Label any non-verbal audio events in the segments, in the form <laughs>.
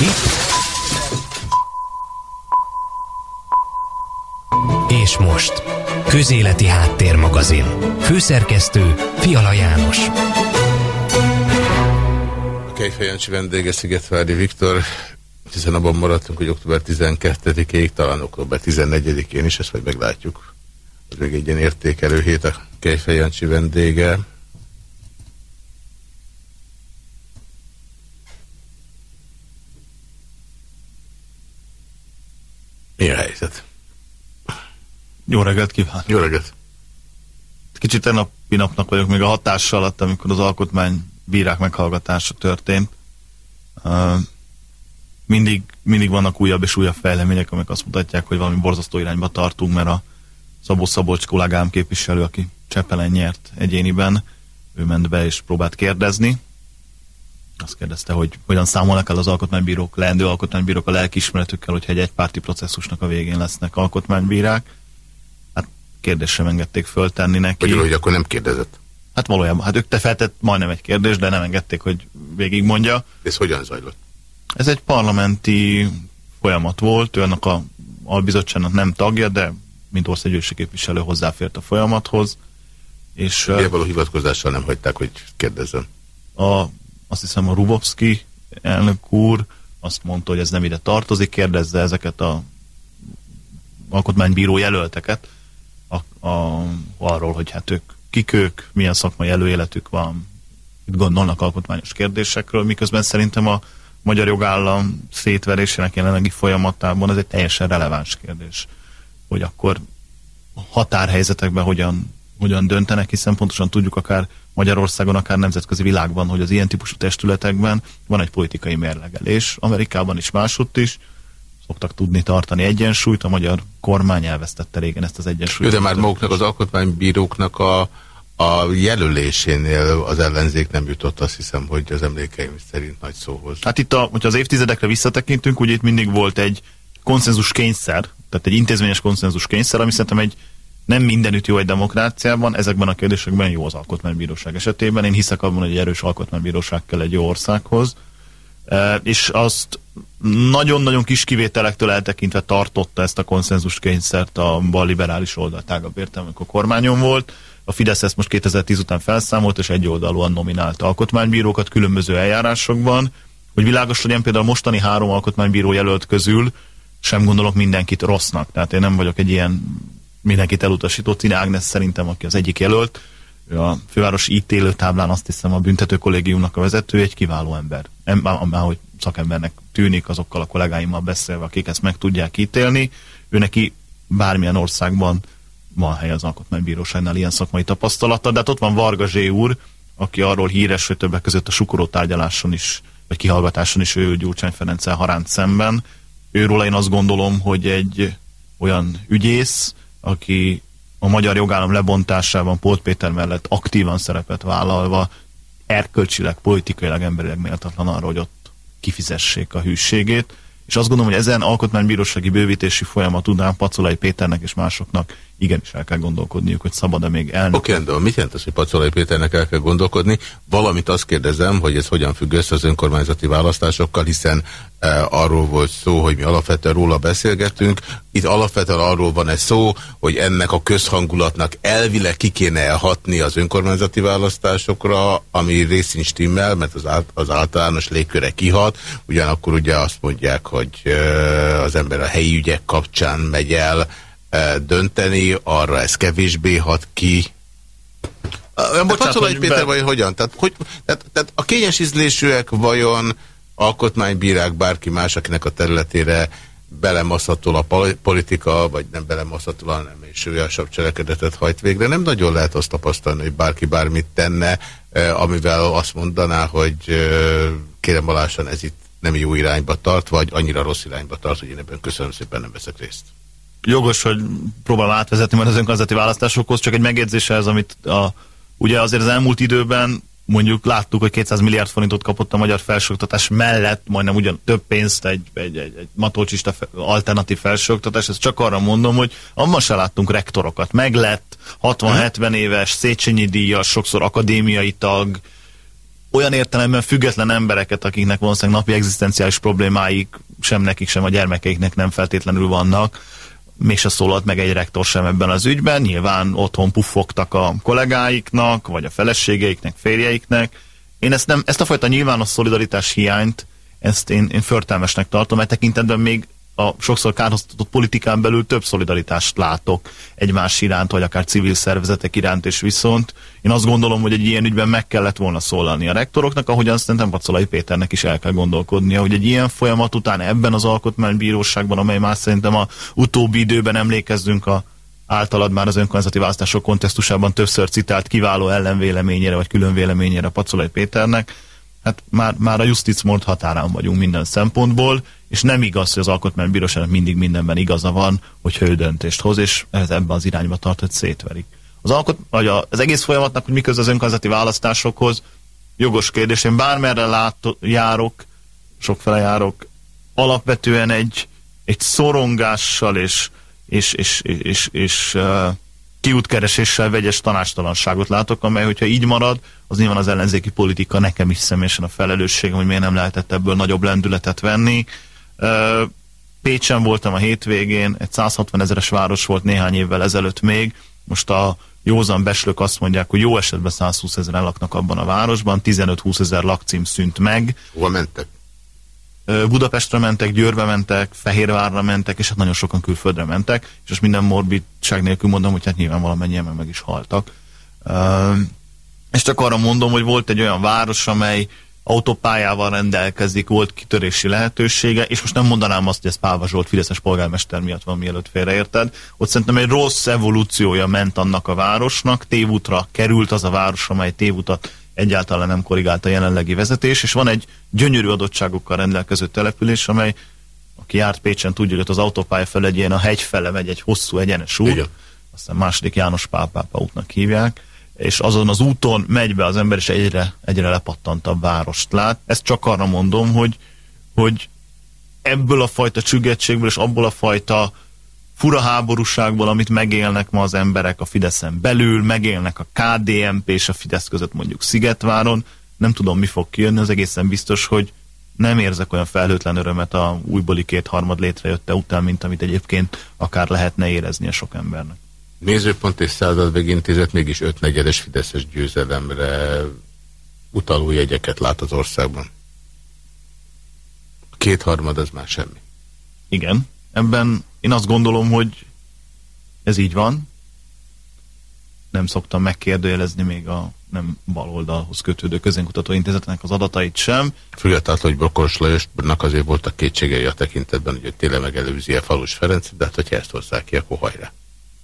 Itt. És most. Közéleti Háttérmagazin. Főszerkesztő Fiala János. A Kejfejancsi vendége Szigetvári Viktor, hiszen abban maradtunk, hogy október 12-ig, talán október 14-én is, ezt majd meglátjuk. Ez még egy ilyen értékelő hét a Kejfejancsi vendége. Mi a helyzet? Jó reggelt kívánok! Jó reggelt! Kicsit tegnapi napnak vagyok még a hatással alatt, amikor az alkotmány bírák meghallgatása történt. Uh, mindig, mindig vannak újabb és újabb fejlemények, amik azt mutatják, hogy valami borzasztó irányba tartunk, mert a Szabó Szabolcs kollégám képviselő, aki Csepelen nyert egyéniben, ő ment be és próbált kérdezni. Azt kérdezte, hogy hogyan számolnak el az alkotmánybírók, leendő alkotmánybírók a lelkiismeretükkel, hogyha egy egypárti processzusnak a végén lesznek alkotmánybírák. Hát kérdést sem engedték föltenni neki. Vagy hogy akkor nem kérdezett? Hát valójában, hát ők te feltett majdnem egy kérdés, de nem engedték, hogy végigmondja. Ez hogyan zajlott? Ez egy parlamenti folyamat volt, ő annak a albizottságnak nem tagja, de mint országgyűlési képviselő hozzáfért a folyamathoz. És, Milyen való hivatkozással nem hagyták, hogy kérdezzem? A, azt hiszem a Rubovski elnök úr azt mondta, hogy ez nem ide tartozik, kérdezze ezeket a alkotmánybíró jelölteket a, a, arról, hogy hát ők kik ők, milyen szakmai előéletük van, mit gondolnak alkotmányos kérdésekről, miközben szerintem a magyar jogállam szétverésének jelenlegi folyamatában ez egy teljesen releváns kérdés, hogy akkor határhelyzetekben hogyan, hogyan döntenek, hiszen pontosan tudjuk akár Magyarországon, akár nemzetközi világban, hogy az ilyen típusú testületekben van egy politikai mérlegelés, Amerikában is másutt is, szoktak tudni tartani egyensúlyt, a magyar kormány elvesztette régen ezt az egyensúlyt. Jó, de már maguknak az alkotmánybíróknak a, a jelölésénél az ellenzék nem jutott, azt hiszem, hogy az emlékeim szerint nagy szóhoz. Hát itt, a, hogyha az évtizedekre visszatekintünk, ugye itt mindig volt egy konszenzus kényszer, tehát egy intézményes konszenzus kényszer, ami szerintem egy nem mindenütt jó egy demokráciában, ezekben a kérdésekben jó az alkotmánybíróság esetében. Én hiszek abban, hogy egy erős alkotmánybíróság kell egy jó országhoz. E, és azt nagyon-nagyon kis kivételektől eltekintve tartotta ezt a konszenzus kényszert a bal liberális oldal tágabb értelme, amikor kormányon volt. A Fidesz ezt most 2010 után felszámolt, és egyoldalúan nominált alkotmánybírókat különböző eljárásokban. Hogy világos legyen, például mostani három alkotmánybíró jelölt közül sem gondolok mindenkit rossznak. Tehát én nem vagyok egy ilyen mindenkit elutasító. Cine Ágnes szerintem, aki az egyik jelölt, ő a fővárosi ítélő táblán azt hiszem a büntető kollégiumnak a vezető, egy kiváló ember. Már hogy szakembernek tűnik azokkal a kollégáimmal beszélve, akik ezt meg tudják ítélni. Ő neki bármilyen országban van hely az alkotmánybíróságnál ilyen szakmai tapasztalata, de hát ott van Varga Zsé úr, aki arról híres, hogy többek között a sukoró tárgyaláson is, vagy kihallgatáson is ő Gyurcsány Ferenccel haránt szemben. Őról én azt gondolom, hogy egy olyan ügyész, aki a magyar jogállam lebontásában Pót Péter mellett aktívan szerepet vállalva, erkölcsileg, politikailag, emberileg méltatlan arra, hogy ott kifizessék a hűségét. És azt gondolom, hogy ezen alkotmánybírósági bővítési folyamat után Pacolai Péternek és másoknak igenis el kell gondolkodniuk, hogy szabad-e még elnök. Oké, okay, de mit jelent az, hogy Pacolai Péternek el kell gondolkodni? Valamit azt kérdezem, hogy ez hogyan függ össze az önkormányzati választásokkal, hiszen e, arról volt szó, hogy mi alapvetően róla beszélgetünk. Itt alapvetően arról van egy szó, hogy ennek a közhangulatnak elvileg ki kéne hatni az önkormányzati választásokra, ami részint stimmel, mert az, át, az általános légköre kihat. Ugyanakkor ugye azt mondják, hogy e, az ember a helyi ügyek kapcsán megy el, dönteni, arra ez kevésbé hat ki. Bocsánat, Péter, vagy hogyan? Tehát, hogy, tehát, tehát a kényes ízlésűek vajon alkotmánybírák, bárki más, akinek a területére belemaszhatol a politika, vagy nem belemaszhatol, hanem és súlyosabb cselekedetet hajt végre. Nem nagyon lehet azt tapasztalni, hogy bárki bármit tenne, amivel azt mondaná, hogy kérem alásan ez itt nem jó irányba tart, vagy annyira rossz irányba tart, hogy én ebben köszönöm szépen nem veszek részt jogos, hogy próbálom átvezetni majd az önkormányzati választásokhoz, csak egy megjegyzése ez, amit a, ugye azért az elmúlt időben mondjuk láttuk, hogy 200 milliárd forintot kapott a magyar felsőoktatás mellett, majdnem ugyan több pénzt egy, egy, egy, egy matolcsista alternatív felsőoktatás, ezt csak arra mondom, hogy abban se láttunk rektorokat. Meglett 60-70 éves, Széchenyi díjas, sokszor akadémiai tag, olyan értelemben független embereket, akiknek valószínűleg napi egzisztenciális problémáik sem nekik, sem a gyermekeiknek nem feltétlenül vannak, mégse szólalt meg egy rektor sem ebben az ügyben, nyilván otthon puffogtak a kollégáiknak, vagy a feleségeiknek, férjeiknek. Én ezt, nem, ezt a fajta nyilvános szolidaritás hiányt, ezt én, én förtelmesnek tartom, mert tekintetben még a sokszor kárhoztatott politikán belül több szolidaritást látok egymás iránt, vagy akár civil szervezetek iránt, és viszont. Én azt gondolom, hogy egy ilyen ügyben meg kellett volna szólalni a rektoroknak, ahogy azt szerintem Vacolai Péternek is el kell gondolkodnia, hogy egy ilyen folyamat után ebben az alkotmánybíróságban, amely már szerintem a utóbbi időben emlékezzünk a általad már az önkormányzati választások kontextusában többször citált kiváló ellenvéleményére, vagy külön véleményére Pacolai Péternek, hát már, már a justice mond határán vagyunk minden szempontból, és nem igaz, hogy az alkotmánybíróságnak mindig mindenben igaza van, hogyha ő döntést hoz, és ez ebben az irányba tart, hogy szétverik. Az, alkot, vagy az egész folyamatnak, hogy miközben az önkormányzati választásokhoz, jogos kérdés, én bármerre lát, járok, sokfele járok, alapvetően egy, egy szorongással és, és, és, és, és, és uh, kiútkereséssel vegyes tanástalanságot látok, amely, hogyha így marad, az nyilván az ellenzéki politika nekem is személyesen a felelősségem, hogy miért nem lehetett ebből nagyobb lendületet venni. Pécsen voltam a hétvégén, egy 160 ezeres város volt néhány évvel ezelőtt még, most a józan beslők azt mondják, hogy jó esetben 120 ezeren laknak abban a városban, 15-20 ezer lakcím szűnt meg. Hova mentek? Budapestre mentek, Győrbe mentek, Fehérvárra mentek, és hát nagyon sokan külföldre mentek, és most minden morbidság nélkül mondom, hogy hát nyilván valamennyien meg, meg is haltak. És csak arra mondom, hogy volt egy olyan város, amely autópályával rendelkezik, volt kitörési lehetősége, és most nem mondanám azt, hogy ez Pálva Zsolt Fideszes polgármester miatt van, mielőtt félreérted. Ott szerintem egy rossz evolúciója ment annak a városnak, tévútra került az a város, amely tévutat egyáltalán nem korrigálta a jelenlegi vezetés, és van egy gyönyörű adottságokkal rendelkező település, amely, aki járt Pécsen, tudja, hogy az autópálya fel egy ilyen a hegy fele megy egy hosszú egyenes út, Igen. aztán második János Pápápa útnak hívják, és azon az úton megy be az ember, és egyre, egyre lepattantabb várost lát. Ezt csak arra mondom, hogy, hogy ebből a fajta csüggettségből, és abból a fajta fura háborúságból, amit megélnek ma az emberek a Fideszen belül, megélnek a KDMP és a Fidesz között mondjuk Szigetváron, nem tudom, mi fog kijönni, az egészen biztos, hogy nem érzek olyan felhőtlen örömet a újbóli kétharmad létrejötte után, mint amit egyébként akár lehetne érezni a sok embernek. Nézőpont és század megintézet mégis ötnegyedes Fideszes győzelemre utaló jegyeket lát az országban. Kétharmad az már semmi. Igen, ebben én azt gondolom, hogy ez így van. Nem szoktam megkérdőjelezni még a nem baloldalhoz kötődő közénkutató intézetnek az adatait sem. Függetlenül, hogy Brokoros Lajosnak azért voltak kétségei a tekintetben, hogy tényleg megelőzi a Falus Ferenc, de hát hogyha ezt hozzák ki, akkor hajrá.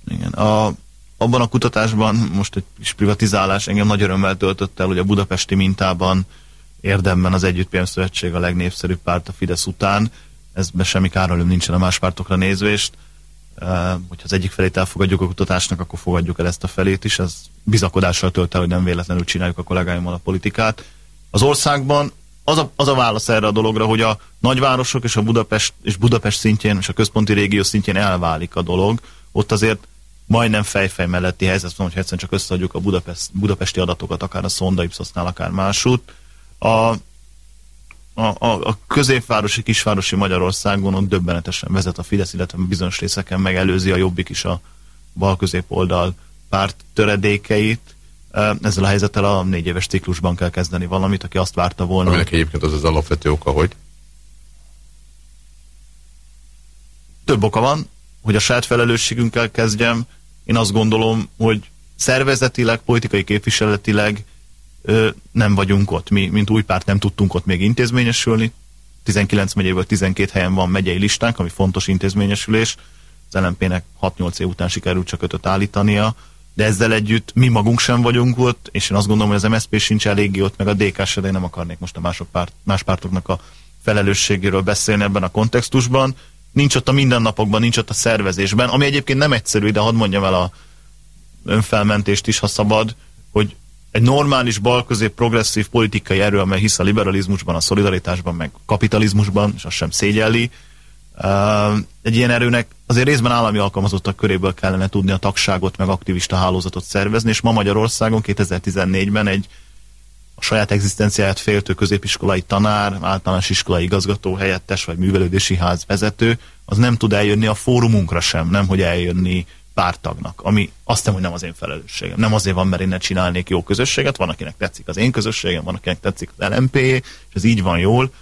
Igen. A, abban a kutatásban most egy kis privatizálás engem nagy örömmel töltött el, hogy a budapesti mintában érdemben az Együtt a legnépszerűbb párt a Fidesz után. Ezben semmi károlom nincsen a más pártokra nézvést. Uh, hogyha az egyik felét elfogadjuk a kutatásnak, akkor fogadjuk el ezt a felét is. Ez bizakodással tölt el, hogy nem véletlenül csináljuk a kollégáimmal a politikát. Az országban az a, az a válasz erre a dologra, hogy a nagyvárosok és a Budapest, és Budapest szintjén és a központi régió szintjén elválik a dolog. Ott azért majdnem fejfej melletti helyzet, mondom, hogy egyszerűen csak összeadjuk a Budapest, budapesti adatokat, akár a Szonda Ipsosnál, akár másút. A, a, a, a középvárosi, kisvárosi Magyarországon ott döbbenetesen vezet a Fidesz, illetve bizonyos részeken megelőzi a Jobbik is a bal középoldal párt töredékeit. Ezzel a helyzettel a négy éves ciklusban kell kezdeni valamit, aki azt várta volna. Aminek egyébként az az alapvető oka, hogy? Több oka van hogy a saját felelősségünkkel kezdjem, én azt gondolom, hogy szervezetileg, politikai képviseletileg ö, nem vagyunk ott. Mi, mint új párt nem tudtunk ott még intézményesülni. 19 megyéből 12 helyen van megyei listánk, ami fontos intézményesülés. Az LNP-nek 6-8 év után sikerült csak ötöt állítania, de ezzel együtt mi magunk sem vagyunk ott, és én azt gondolom, hogy az MSZP sincs eléggé ott, meg a DK de én nem akarnék most a mások párt, más pártoknak a felelősségéről beszélni ebben a kontextusban nincs ott a mindennapokban, nincs ott a szervezésben, ami egyébként nem egyszerű, de hadd mondjam el a önfelmentést is, ha szabad, hogy egy normális balközép progresszív politikai erő, amely hisz a liberalizmusban, a szolidaritásban, meg kapitalizmusban, és azt sem szégyelli, egy ilyen erőnek azért részben állami alkalmazottak köréből kellene tudni a tagságot, meg aktivista hálózatot szervezni, és ma Magyarországon 2014-ben egy a saját egzisztenciáját féltő középiskolai tanár, általános iskolai igazgató helyettes vagy művelődési ház vezető, az nem tud eljönni a fórumunkra sem, nem hogy eljönni pártagnak, ami azt nem, hogy nem az én felelősségem. Nem azért van, mert én ne csinálnék jó közösséget, van, akinek tetszik az én közösségem, van, akinek tetszik az LMP, és ez így van jól,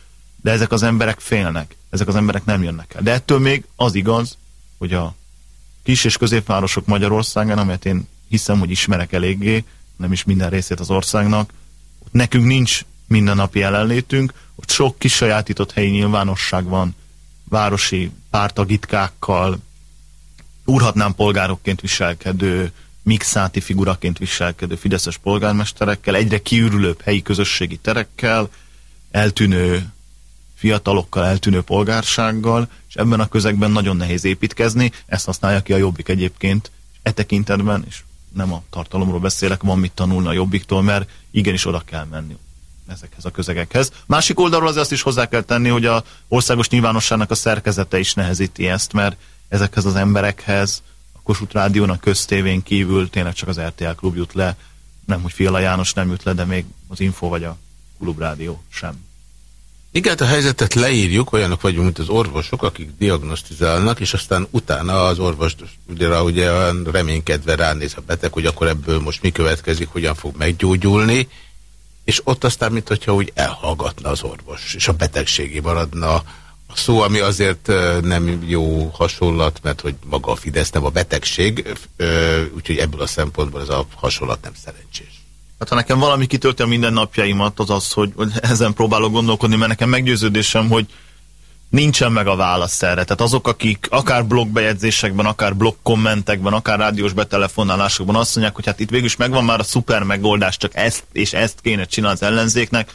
de ezek az emberek félnek, ezek az emberek nem jönnek el. De ettől még az igaz, hogy a kis és középvárosok Magyarországon, amelyet én hiszem, hogy ismerek eléggé, nem is minden részét az országnak, nekünk nincs mindennapi jelenlétünk, ott sok kisajátított helyi nyilvánosság van, városi pártagitkákkal, úrhatnám polgárokként viselkedő, mixáti figuraként viselkedő fideszes polgármesterekkel, egyre kiürülőbb helyi közösségi terekkel, eltűnő fiatalokkal, eltűnő polgársággal, és ebben a közegben nagyon nehéz építkezni, ezt használja ki a Jobbik egyébként, e tekintetben, és nem a tartalomról beszélek, van mit tanulni a Jobbiktól, mert igenis oda kell menni ezekhez a közegekhez. Másik oldalról azért azt is hozzá kell tenni, hogy a országos nyilvánosságnak a szerkezete is nehezíti ezt, mert ezekhez az emberekhez a Kossuth Rádión, a köztévén kívül tényleg csak az RTL klub jut le, nem, hogy Fiala János nem jut le, de még az Info vagy a Klubrádió sem. Igen, a helyzetet leírjuk, olyanok vagyunk, mint az orvosok, akik diagnosztizálnak, és aztán utána az orvos ugye, ugye reménykedve ránéz a beteg, hogy akkor ebből most mi következik, hogyan fog meggyógyulni, és ott aztán, mint hogyha úgy elhallgatna az orvos, és a betegségé maradna a szó, ami azért nem jó hasonlat, mert hogy maga a Fidesz nem a betegség, úgyhogy ebből a szempontból ez a hasonlat nem szerencsés. Hát ha nekem valami kitölti a mindennapjaimat, az az, hogy, ezen próbálok gondolkodni, mert nekem meggyőződésem, hogy nincsen meg a válasz erre. Tehát azok, akik akár blogbejegyzésekben, akár blog kommentekben, akár rádiós betelefonálásokban azt mondják, hogy hát itt végül is megvan már a szuper megoldás, csak ezt és ezt kéne csinálni az ellenzéknek,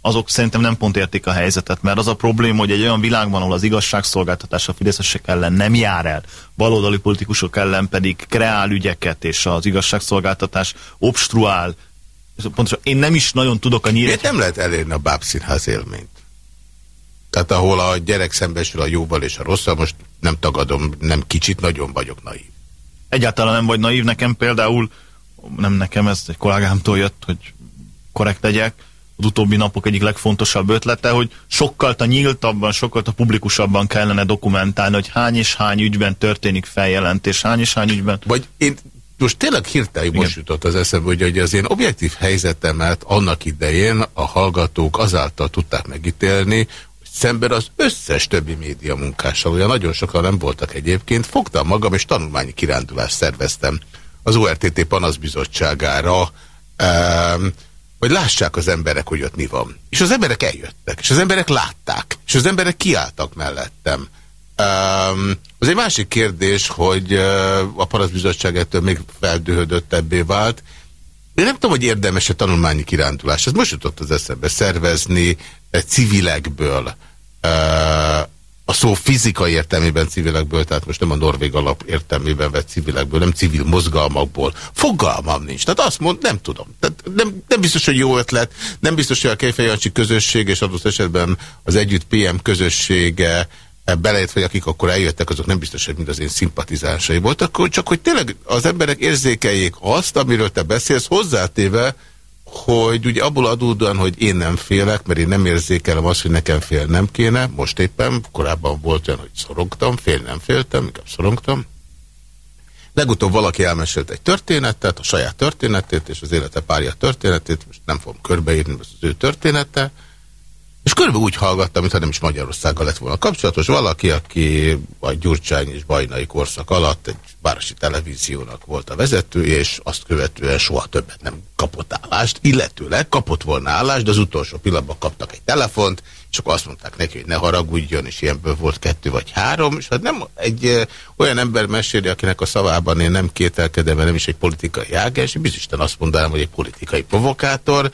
azok szerintem nem pont értik a helyzetet, mert az a probléma, hogy egy olyan világban, ahol az igazságszolgáltatás a fideszesek ellen nem jár el, baloldali politikusok ellen pedig kreál ügyeket, és az igazságszolgáltatás obstruál pontosan én nem is nagyon tudok a nyílt. Miért nem lehet elérni a bábszínház élményt? Tehát ahol a gyerek szembesül a jóval és a rosszal, most nem tagadom, nem kicsit, nagyon vagyok naív. Egyáltalán nem vagy naív, nekem például, nem nekem, ez egy kollégámtól jött, hogy korrekt legyek, az utóbbi napok egyik legfontosabb ötlete, hogy sokkal a nyíltabban, sokkal a publikusabban kellene dokumentálni, hogy hány és hány ügyben történik feljelentés, hány és hány ügyben. Vagy én most tényleg hirtelen most jutott az eszembe, hogy, hogy az én objektív helyzetemet annak idején a hallgatók azáltal tudták megítélni, hogy szemben az összes többi média munkással, olyan nagyon sokan nem voltak egyébként, fogtam magam és tanulmányi kirándulást szerveztem az ORTT panaszbizottságára, um, hogy lássák az emberek, hogy ott mi van. És az emberek eljöttek, és az emberek látták, és az emberek kiálltak mellettem. Um, az egy másik kérdés, hogy uh, a parasztbizottság ettől még feldőhödöttebbé vált. Én nem tudom, hogy érdemes-e tanulmányi kirándulás. Ez most jutott az eszembe szervezni egy civilekből, uh, a szó fizikai értelmében civilekből, tehát most nem a norvég alap értelmében vett civilekből, nem civil mozgalmakból. Fogalmam nincs. Tehát azt mond, nem tudom. Tehát nem, nem biztos, hogy jó ötlet, nem biztos, hogy a Kejfejancsi közösség és adott esetben az Együtt PM közössége belejött, hogy akik akkor eljöttek, azok nem biztos, hogy mind az én szimpatizánsai voltak, csak hogy tényleg az emberek érzékeljék azt, amiről te beszélsz, hozzátéve, hogy ugye abból adódóan, hogy én nem félek, mert én nem érzékelem azt, hogy nekem fél nem kéne, most éppen, korábban volt olyan, hogy szorongtam, fél nem féltem, inkább szorongtam. Legutóbb valaki elmesélt egy történetet, a saját történetét, és az élete párja történetét, most nem fogom körbeírni, az ő története, és körülbelül úgy hallgattam, mintha nem is Magyarországgal lett volna kapcsolatos. Valaki, aki a Gyurcsány és Bajnai korszak alatt egy városi televíziónak volt a vezetője, és azt követően soha többet nem kapott állást, illetőleg kapott volna állást, de az utolsó pillanatban kaptak egy telefont, akkor azt mondták neki, hogy ne haragudjon, és ilyenből volt kettő vagy három, és hát nem egy olyan ember meséli, akinek a szavában én nem kételkedem, mert nem is egy politikai ágás, biztosan azt mondanám, hogy egy politikai provokátor,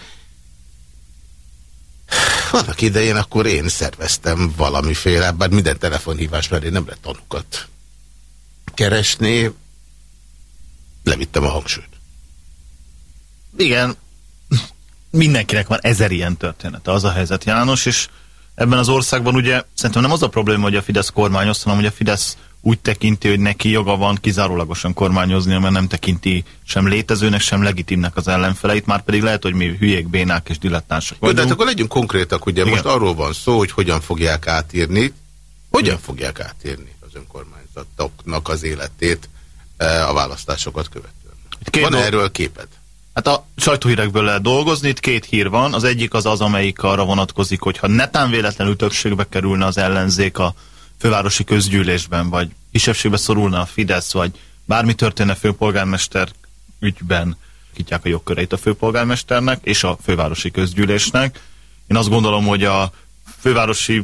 vannak idején akkor én szerveztem valamiféle, bár minden telefonhívás mellé nem lehet tanukat keresni, levittem a hangsúlyt. Igen, mindenkinek van ezer ilyen története, az a helyzet János, és ebben az országban ugye szerintem nem az a probléma, hogy a Fidesz kormányos, hanem hogy a Fidesz úgy tekinti, hogy neki joga van kizárólagosan kormányozni, mert nem tekinti sem létezőnek, sem legitimnek az ellenfeleit, már pedig lehet, hogy mi hülyék, bénák és dilettánsak vagyunk. De hát akkor legyünk konkrétak, ugye Igen. most arról van szó, hogy hogyan fogják átírni, hogyan Igen. fogják átírni az önkormányzatoknak az életét eh, a választásokat követően. Két van erről képed? Hát a sajtóhírekből lehet dolgozni, itt két hír van. Az egyik az az, amelyik arra vonatkozik, hogy ha netán véletlenül többségbe kerülne az ellenzék a fővárosi közgyűlésben, vagy kisebbségbe szorulna a Fidesz, vagy bármi történne főpolgármester ügyben, kitják a jogköreit a főpolgármesternek és a fővárosi közgyűlésnek. Én azt gondolom, hogy a fővárosi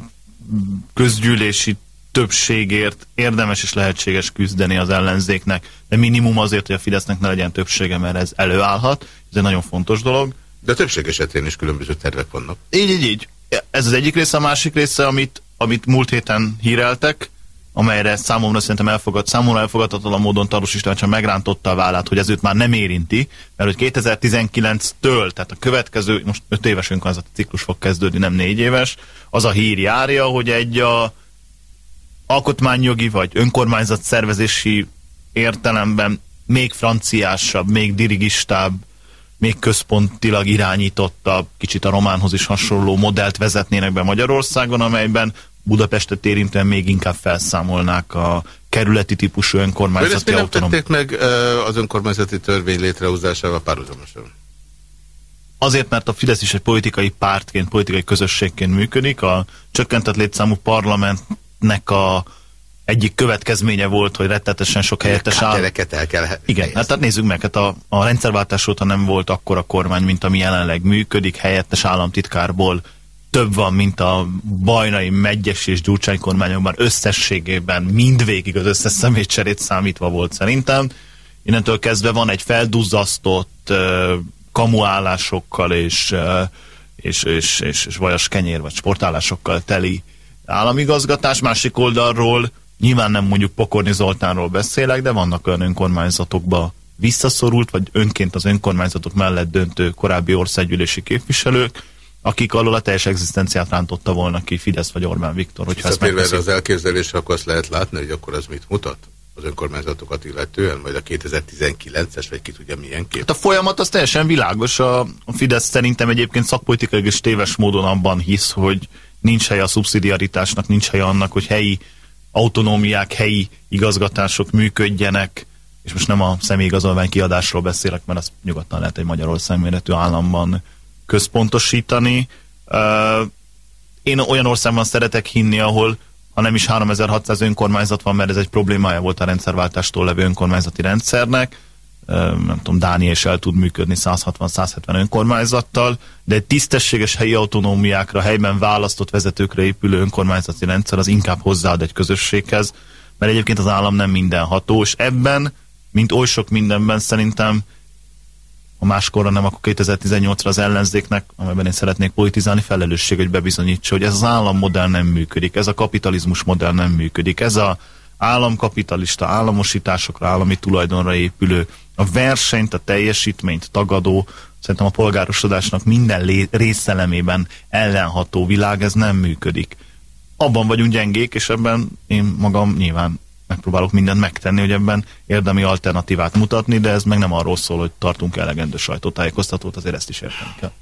közgyűlési többségért érdemes és lehetséges küzdeni az ellenzéknek, de minimum azért, hogy a Fidesznek ne legyen többsége, mert ez előállhat. Ez egy nagyon fontos dolog. De a többség esetén is különböző tervek vannak. Így, így, így. Ez az egyik része, a másik része, amit, amit múlt héten híreltek, amelyre számomra szerintem elfogad, számomra elfogadhatatlan módon Taros István csak megrántotta a vállát, hogy ez őt már nem érinti, mert hogy 2019-től, tehát a következő, most 5 éves önkormányzati ciklus fog kezdődni, nem 4 éves, az a hír járja, hogy egy a alkotmányjogi vagy önkormányzat szervezési értelemben még franciásabb, még dirigistább, még központilag irányítottabb, kicsit a románhoz is hasonló modellt vezetnének be Magyarországon, amelyben Budapestet érintően még inkább felszámolnák a kerületi típusú önkormányzati autonóm. Ezt nem tették meg az önkormányzati törvény létrehozásával párhuzamosan? Azért, mert a Fidesz is egy politikai pártként, politikai közösségként működik. A csökkentett létszámú parlamentnek a egyik következménye volt, hogy rettetesen sok helyettes áll. el kell Igen, hát tehát nézzük meg, hát a, a rendszerváltás óta nem volt akkor a kormány, mint ami jelenleg működik, helyettes államtitkárból több van, mint a bajnai, megyes és gyurcsány kormányokban összességében mindvégig az összes személycserét számítva volt szerintem. Innentől kezdve van egy felduzzasztott kamuállásokkal és, és, és, és, és vajas kenyér vagy sportállásokkal teli államigazgatás. Másik oldalról nyilván nem mondjuk Pokorni Zoltánról beszélek, de vannak olyan önkormányzatokba visszaszorult, vagy önként az önkormányzatok mellett döntő korábbi országgyűlési képviselők, akik alól a teljes egzisztenciát rántotta volna ki Fidesz vagy Orbán Viktor. Hogyha ezt erre az elképzelésre, akkor azt lehet látni, hogy akkor az mit mutat? az önkormányzatokat illetően, vagy a 2019-es, vagy ki tudja milyen kép? Hát a folyamat az teljesen világos. A Fidesz szerintem egyébként szakpolitikai és téves módon abban hisz, hogy nincs helye a szubszidiaritásnak, nincs helye annak, hogy helyi autonómiák, helyi igazgatások működjenek, és most nem a személyigazolvány kiadásról beszélek, mert az nyugodtan lehet egy Magyarország méretű államban központosítani. Én olyan országban szeretek hinni, ahol ha nem is 3600 önkormányzat van, mert ez egy problémája volt a rendszerváltástól levő önkormányzati rendszernek, nem tudom, Dánia is el tud működni 160-170 önkormányzattal, de egy tisztességes helyi autonómiákra, helyben választott vezetőkre épülő önkormányzati rendszer az inkább hozzáad egy közösséghez, mert egyébként az állam nem mindenható, és ebben, mint oly sok mindenben szerintem ha máskorra nem, akkor 2018-ra az ellenzéknek, amelyben én szeretnék politizálni, felelősség, hogy bebizonyítsa, hogy ez az állammodell nem működik, ez a kapitalizmus modell nem működik, ez a államkapitalista államosításokra, állami tulajdonra épülő, a versenyt, a teljesítményt tagadó, szerintem a polgárosodásnak minden részelemében ellenható világ, ez nem működik. Abban vagyunk gyengék, és ebben én magam nyilván megpróbálok mindent megtenni, hogy ebben érdemi alternatívát mutatni, de ez meg nem arról szól, hogy tartunk elegendő sajtótájékoztatót, azért ezt is érteni kell.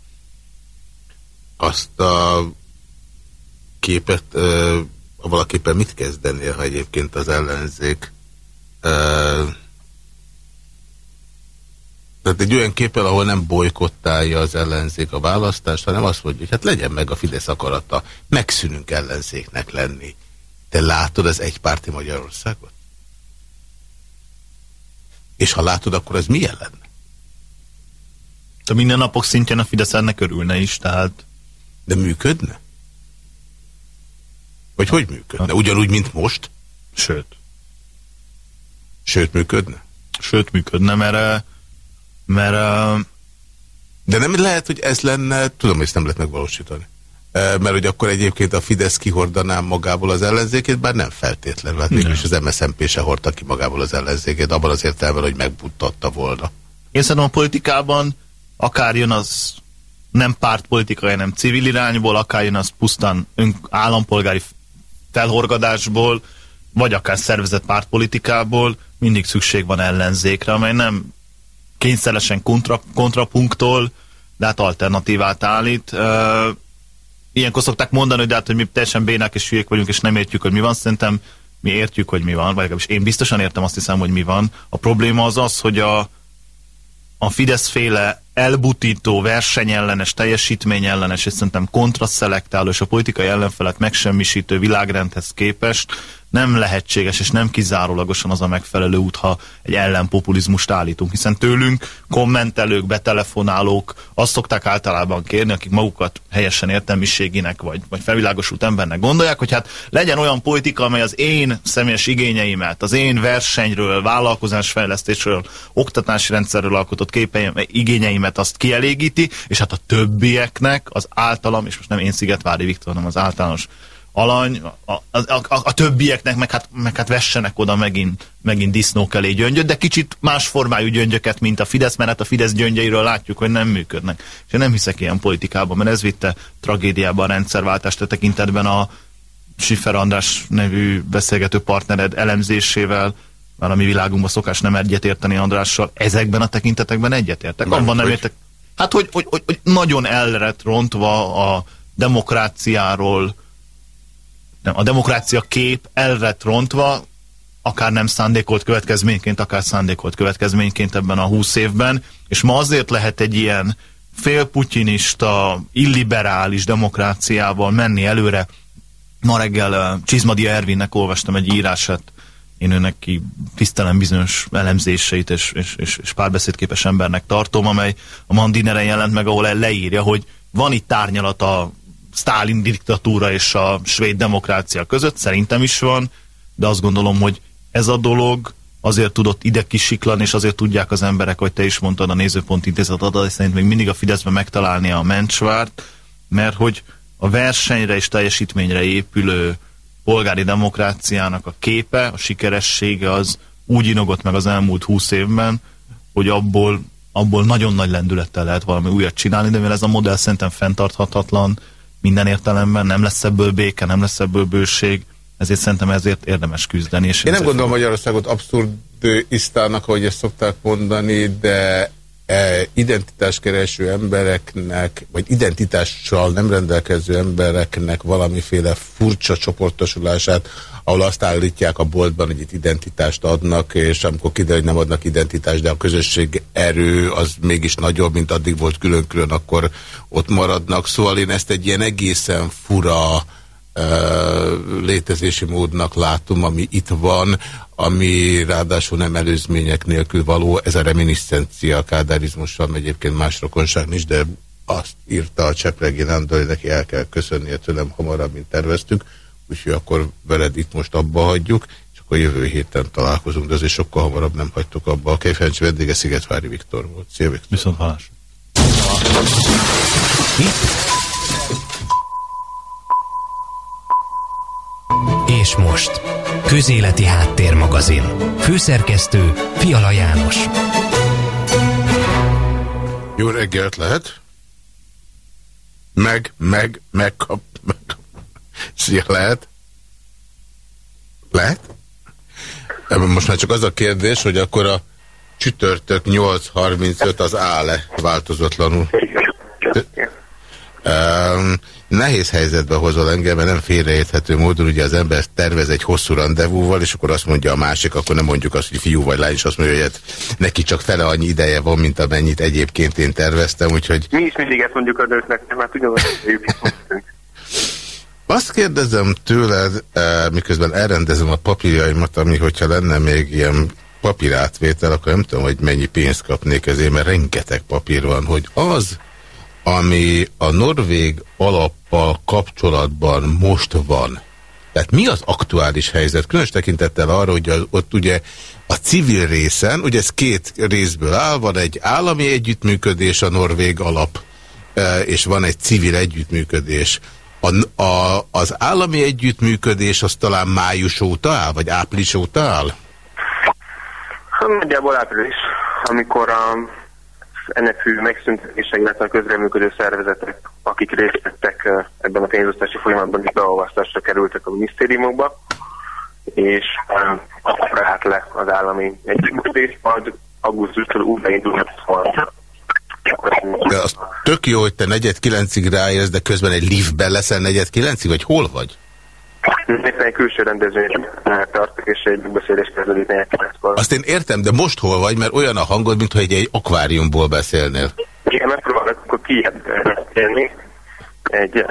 Azt a képet uh, valaképpen mit kezdenél, ha egyébként az ellenzék uh, tehát egy olyan képpel, ahol nem bolykottálja az ellenzék a választást, hanem azt mondja, hogy hát legyen meg a Fidesz akarata, megszűnünk ellenzéknek lenni. Te látod az egypárti Magyarországot? És ha látod, akkor ez milyen lenne? De minden napok szintjén a Fidesz ennek örülne is, tehát... De működne? Vagy hogy működne? Ugyanúgy, mint most? Sőt. Sőt működne? Sőt működne, mert... mert De nem lehet, hogy ez lenne... Tudom, hogy ezt nem lehet megvalósítani mert hogy akkor egyébként a Fidesz kihordaná magából az ellenzékét, bár nem feltétlenül, hát mégis az MSZMP se hordta ki magából az ellenzékét, abban az értelemben, hogy megbuttatta volna. Én szerintem a politikában akár jön az nem pártpolitikai, hanem civil irányból, akár jön az pusztán állampolgári felhorgadásból, vagy akár szervezett pártpolitikából mindig szükség van ellenzékre, amely nem kényszeresen kontra, kontrapunktól, de hát alternatívát állít. Ilyenkor szokták mondani, hogy, de hát, hogy mi teljesen bénák és hülyék vagyunk, és nem értjük, hogy mi van. Szerintem mi értjük, hogy mi van, vagy legalábbis én biztosan értem azt hiszem, hogy mi van. A probléma az az, hogy a, a Fidesz féle elbutító, versenyellenes, teljesítményellenes, és szerintem kontraszelektáló, és a politikai ellenfelet megsemmisítő világrendhez képest nem lehetséges és nem kizárólagosan az a megfelelő út, ha egy ellenpopulizmust állítunk, hiszen tőlünk kommentelők, betelefonálók azt szokták általában kérni, akik magukat helyesen értelmiségének vagy, vagy felvilágosult embernek gondolják, hogy hát legyen olyan politika, amely az én személyes igényeimet, az én versenyről, vállalkozásfejlesztésről, oktatási rendszerről alkotott képeim, igényeimet azt kielégíti, és hát a többieknek az általam, és most nem én Szigetvári Viktor, hanem az általános alany, a, a, a, a többieknek meg hát, meg hát vessenek oda megint, megint disznók elé gyöngyöt, de kicsit más formájú gyöngyöket, mint a Fidesz, mert hát a Fidesz gyöngyeiről látjuk, hogy nem működnek. És én nem hiszek ilyen politikában, mert ez vitte tragédiában a rendszerváltást a tekintetben a Siffer András nevű beszélgető partnered elemzésével, mert a mi világunkban szokás nem egyetérteni Andrással, ezekben a tekintetekben egyetértek. Nem, Abban nem értek. Hát, hogy, hogy, hogy, hogy nagyon elret rontva a demokráciáról, nem, a demokrácia kép elret rontva, akár nem szándékolt következményként, akár szándékolt következményként ebben a húsz évben, és ma azért lehet egy ilyen félputyinista, illiberális demokráciával menni előre. Ma reggel uh, Csizmadia Ervinnek olvastam egy írását, én őnek ki tisztelem bizonyos elemzéseit, és, és, és, és párbeszédképes embernek tartom, amely a Mandineren jelent meg, ahol leírja, hogy van itt tárnyalat a Stalin diktatúra és a svéd demokrácia között, szerintem is van, de azt gondolom, hogy ez a dolog azért tudott ide kisiklani, és azért tudják az emberek, hogy te is mondtad a Nézőpont Intézet adat, szerint még mindig a Fideszben megtalálni a mencsvárt, mert hogy a versenyre és teljesítményre épülő polgári demokráciának a képe, a sikeressége az úgy inogott meg az elmúlt húsz évben, hogy abból, abból nagyon nagy lendülettel lehet valami újat csinálni, de mivel ez a modell szerintem fenntarthatatlan, minden értelemben, nem lesz ebből béke, nem lesz ebből bőség, ezért szerintem ezért érdemes küzdeni. És Én nem gondolom Magyarországot abszurdisztának, ahogy ezt szokták mondani, de identitáskereső embereknek, vagy identitással nem rendelkező embereknek valamiféle furcsa csoportosulását, ahol azt állítják a boltban, hogy itt identitást adnak, és amikor kiderül, hogy nem adnak identitást, de a közösség erő az mégis nagyobb, mint addig volt külön-külön, akkor ott maradnak. Szóval én ezt egy ilyen egészen fura létezési módnak látom, ami itt van, ami ráadásul nem előzmények nélkül való, ez a reminiscencia kádárizmussal, egyébként más rokonság nincs, de azt írta a Csepregi Nándor, hogy neki el kell köszönnie tőlem hamarabb, mint terveztük, úgyhogy akkor veled itt most abba hagyjuk, és akkor jövő héten találkozunk, de azért sokkal hamarabb nem hagytuk abba. A Kejfencs vendége Szigetvári Viktor volt. Szia Viktor! Viszont hallás! És most Közéleti Háttérmagazin Főszerkesztő Fiala János Jó reggelt lehet? Meg, meg, megkap, meg. Szia, lehet? Lehet? Most már csak az a kérdés, hogy akkor a csütörtök 8.35 az áll-e változatlanul? Um, nehéz helyzetbe hozol engem, mert nem félreérthető módon, ugye az ember tervez egy hosszú rendezvúval, és akkor azt mondja a másik, akkor nem mondjuk azt, hogy fiú vagy lány, és azt mondja, hogy hát neki csak fele annyi ideje van, mint amennyit egyébként én terveztem, úgyhogy... Mi is mindig ezt mondjuk a nőknek, mert ugyanazt Azt kérdezem tőled, eh, miközben elrendezem a papírjaimat, ami hogyha lenne még ilyen papírátvétel, akkor nem tudom, hogy mennyi pénzt kapnék ezért, mert rengeteg papír van, hogy az, ami a norvég alappal kapcsolatban most van, tehát mi az aktuális helyzet? Különös tekintettel arra, hogy ott ugye a civil részen, ugye ez két részből áll, van egy állami együttműködés, a norvég alap, és van egy civil együttműködés. A, a, az állami együttműködés az talán május óta áll, vagy április óta áll? Hát nagyjából április, amikor a NFÜ megszüntetése, illetve a közreműködő szervezetek, akik részt vettek ebben a pénzosztási folyamatban is beolvasztásra kerültek a minisztériumokba. és akkor állt le az állami együttműködés, majd augusztustól úgy beindul de az tök jó, hogy te negyed kilencig ráérsz, de közben egy liftben leszel negyed kilencig, vagy hol vagy? Éppen egy külső rendezvény tartok, és egy megbeszélés kezdődik kilenckor. Azt én értem, de most hol vagy, mert olyan a hangod, mintha egy, egy akváriumból beszélnél. Igen, megpróbálok akkor kijebb élni. Egy,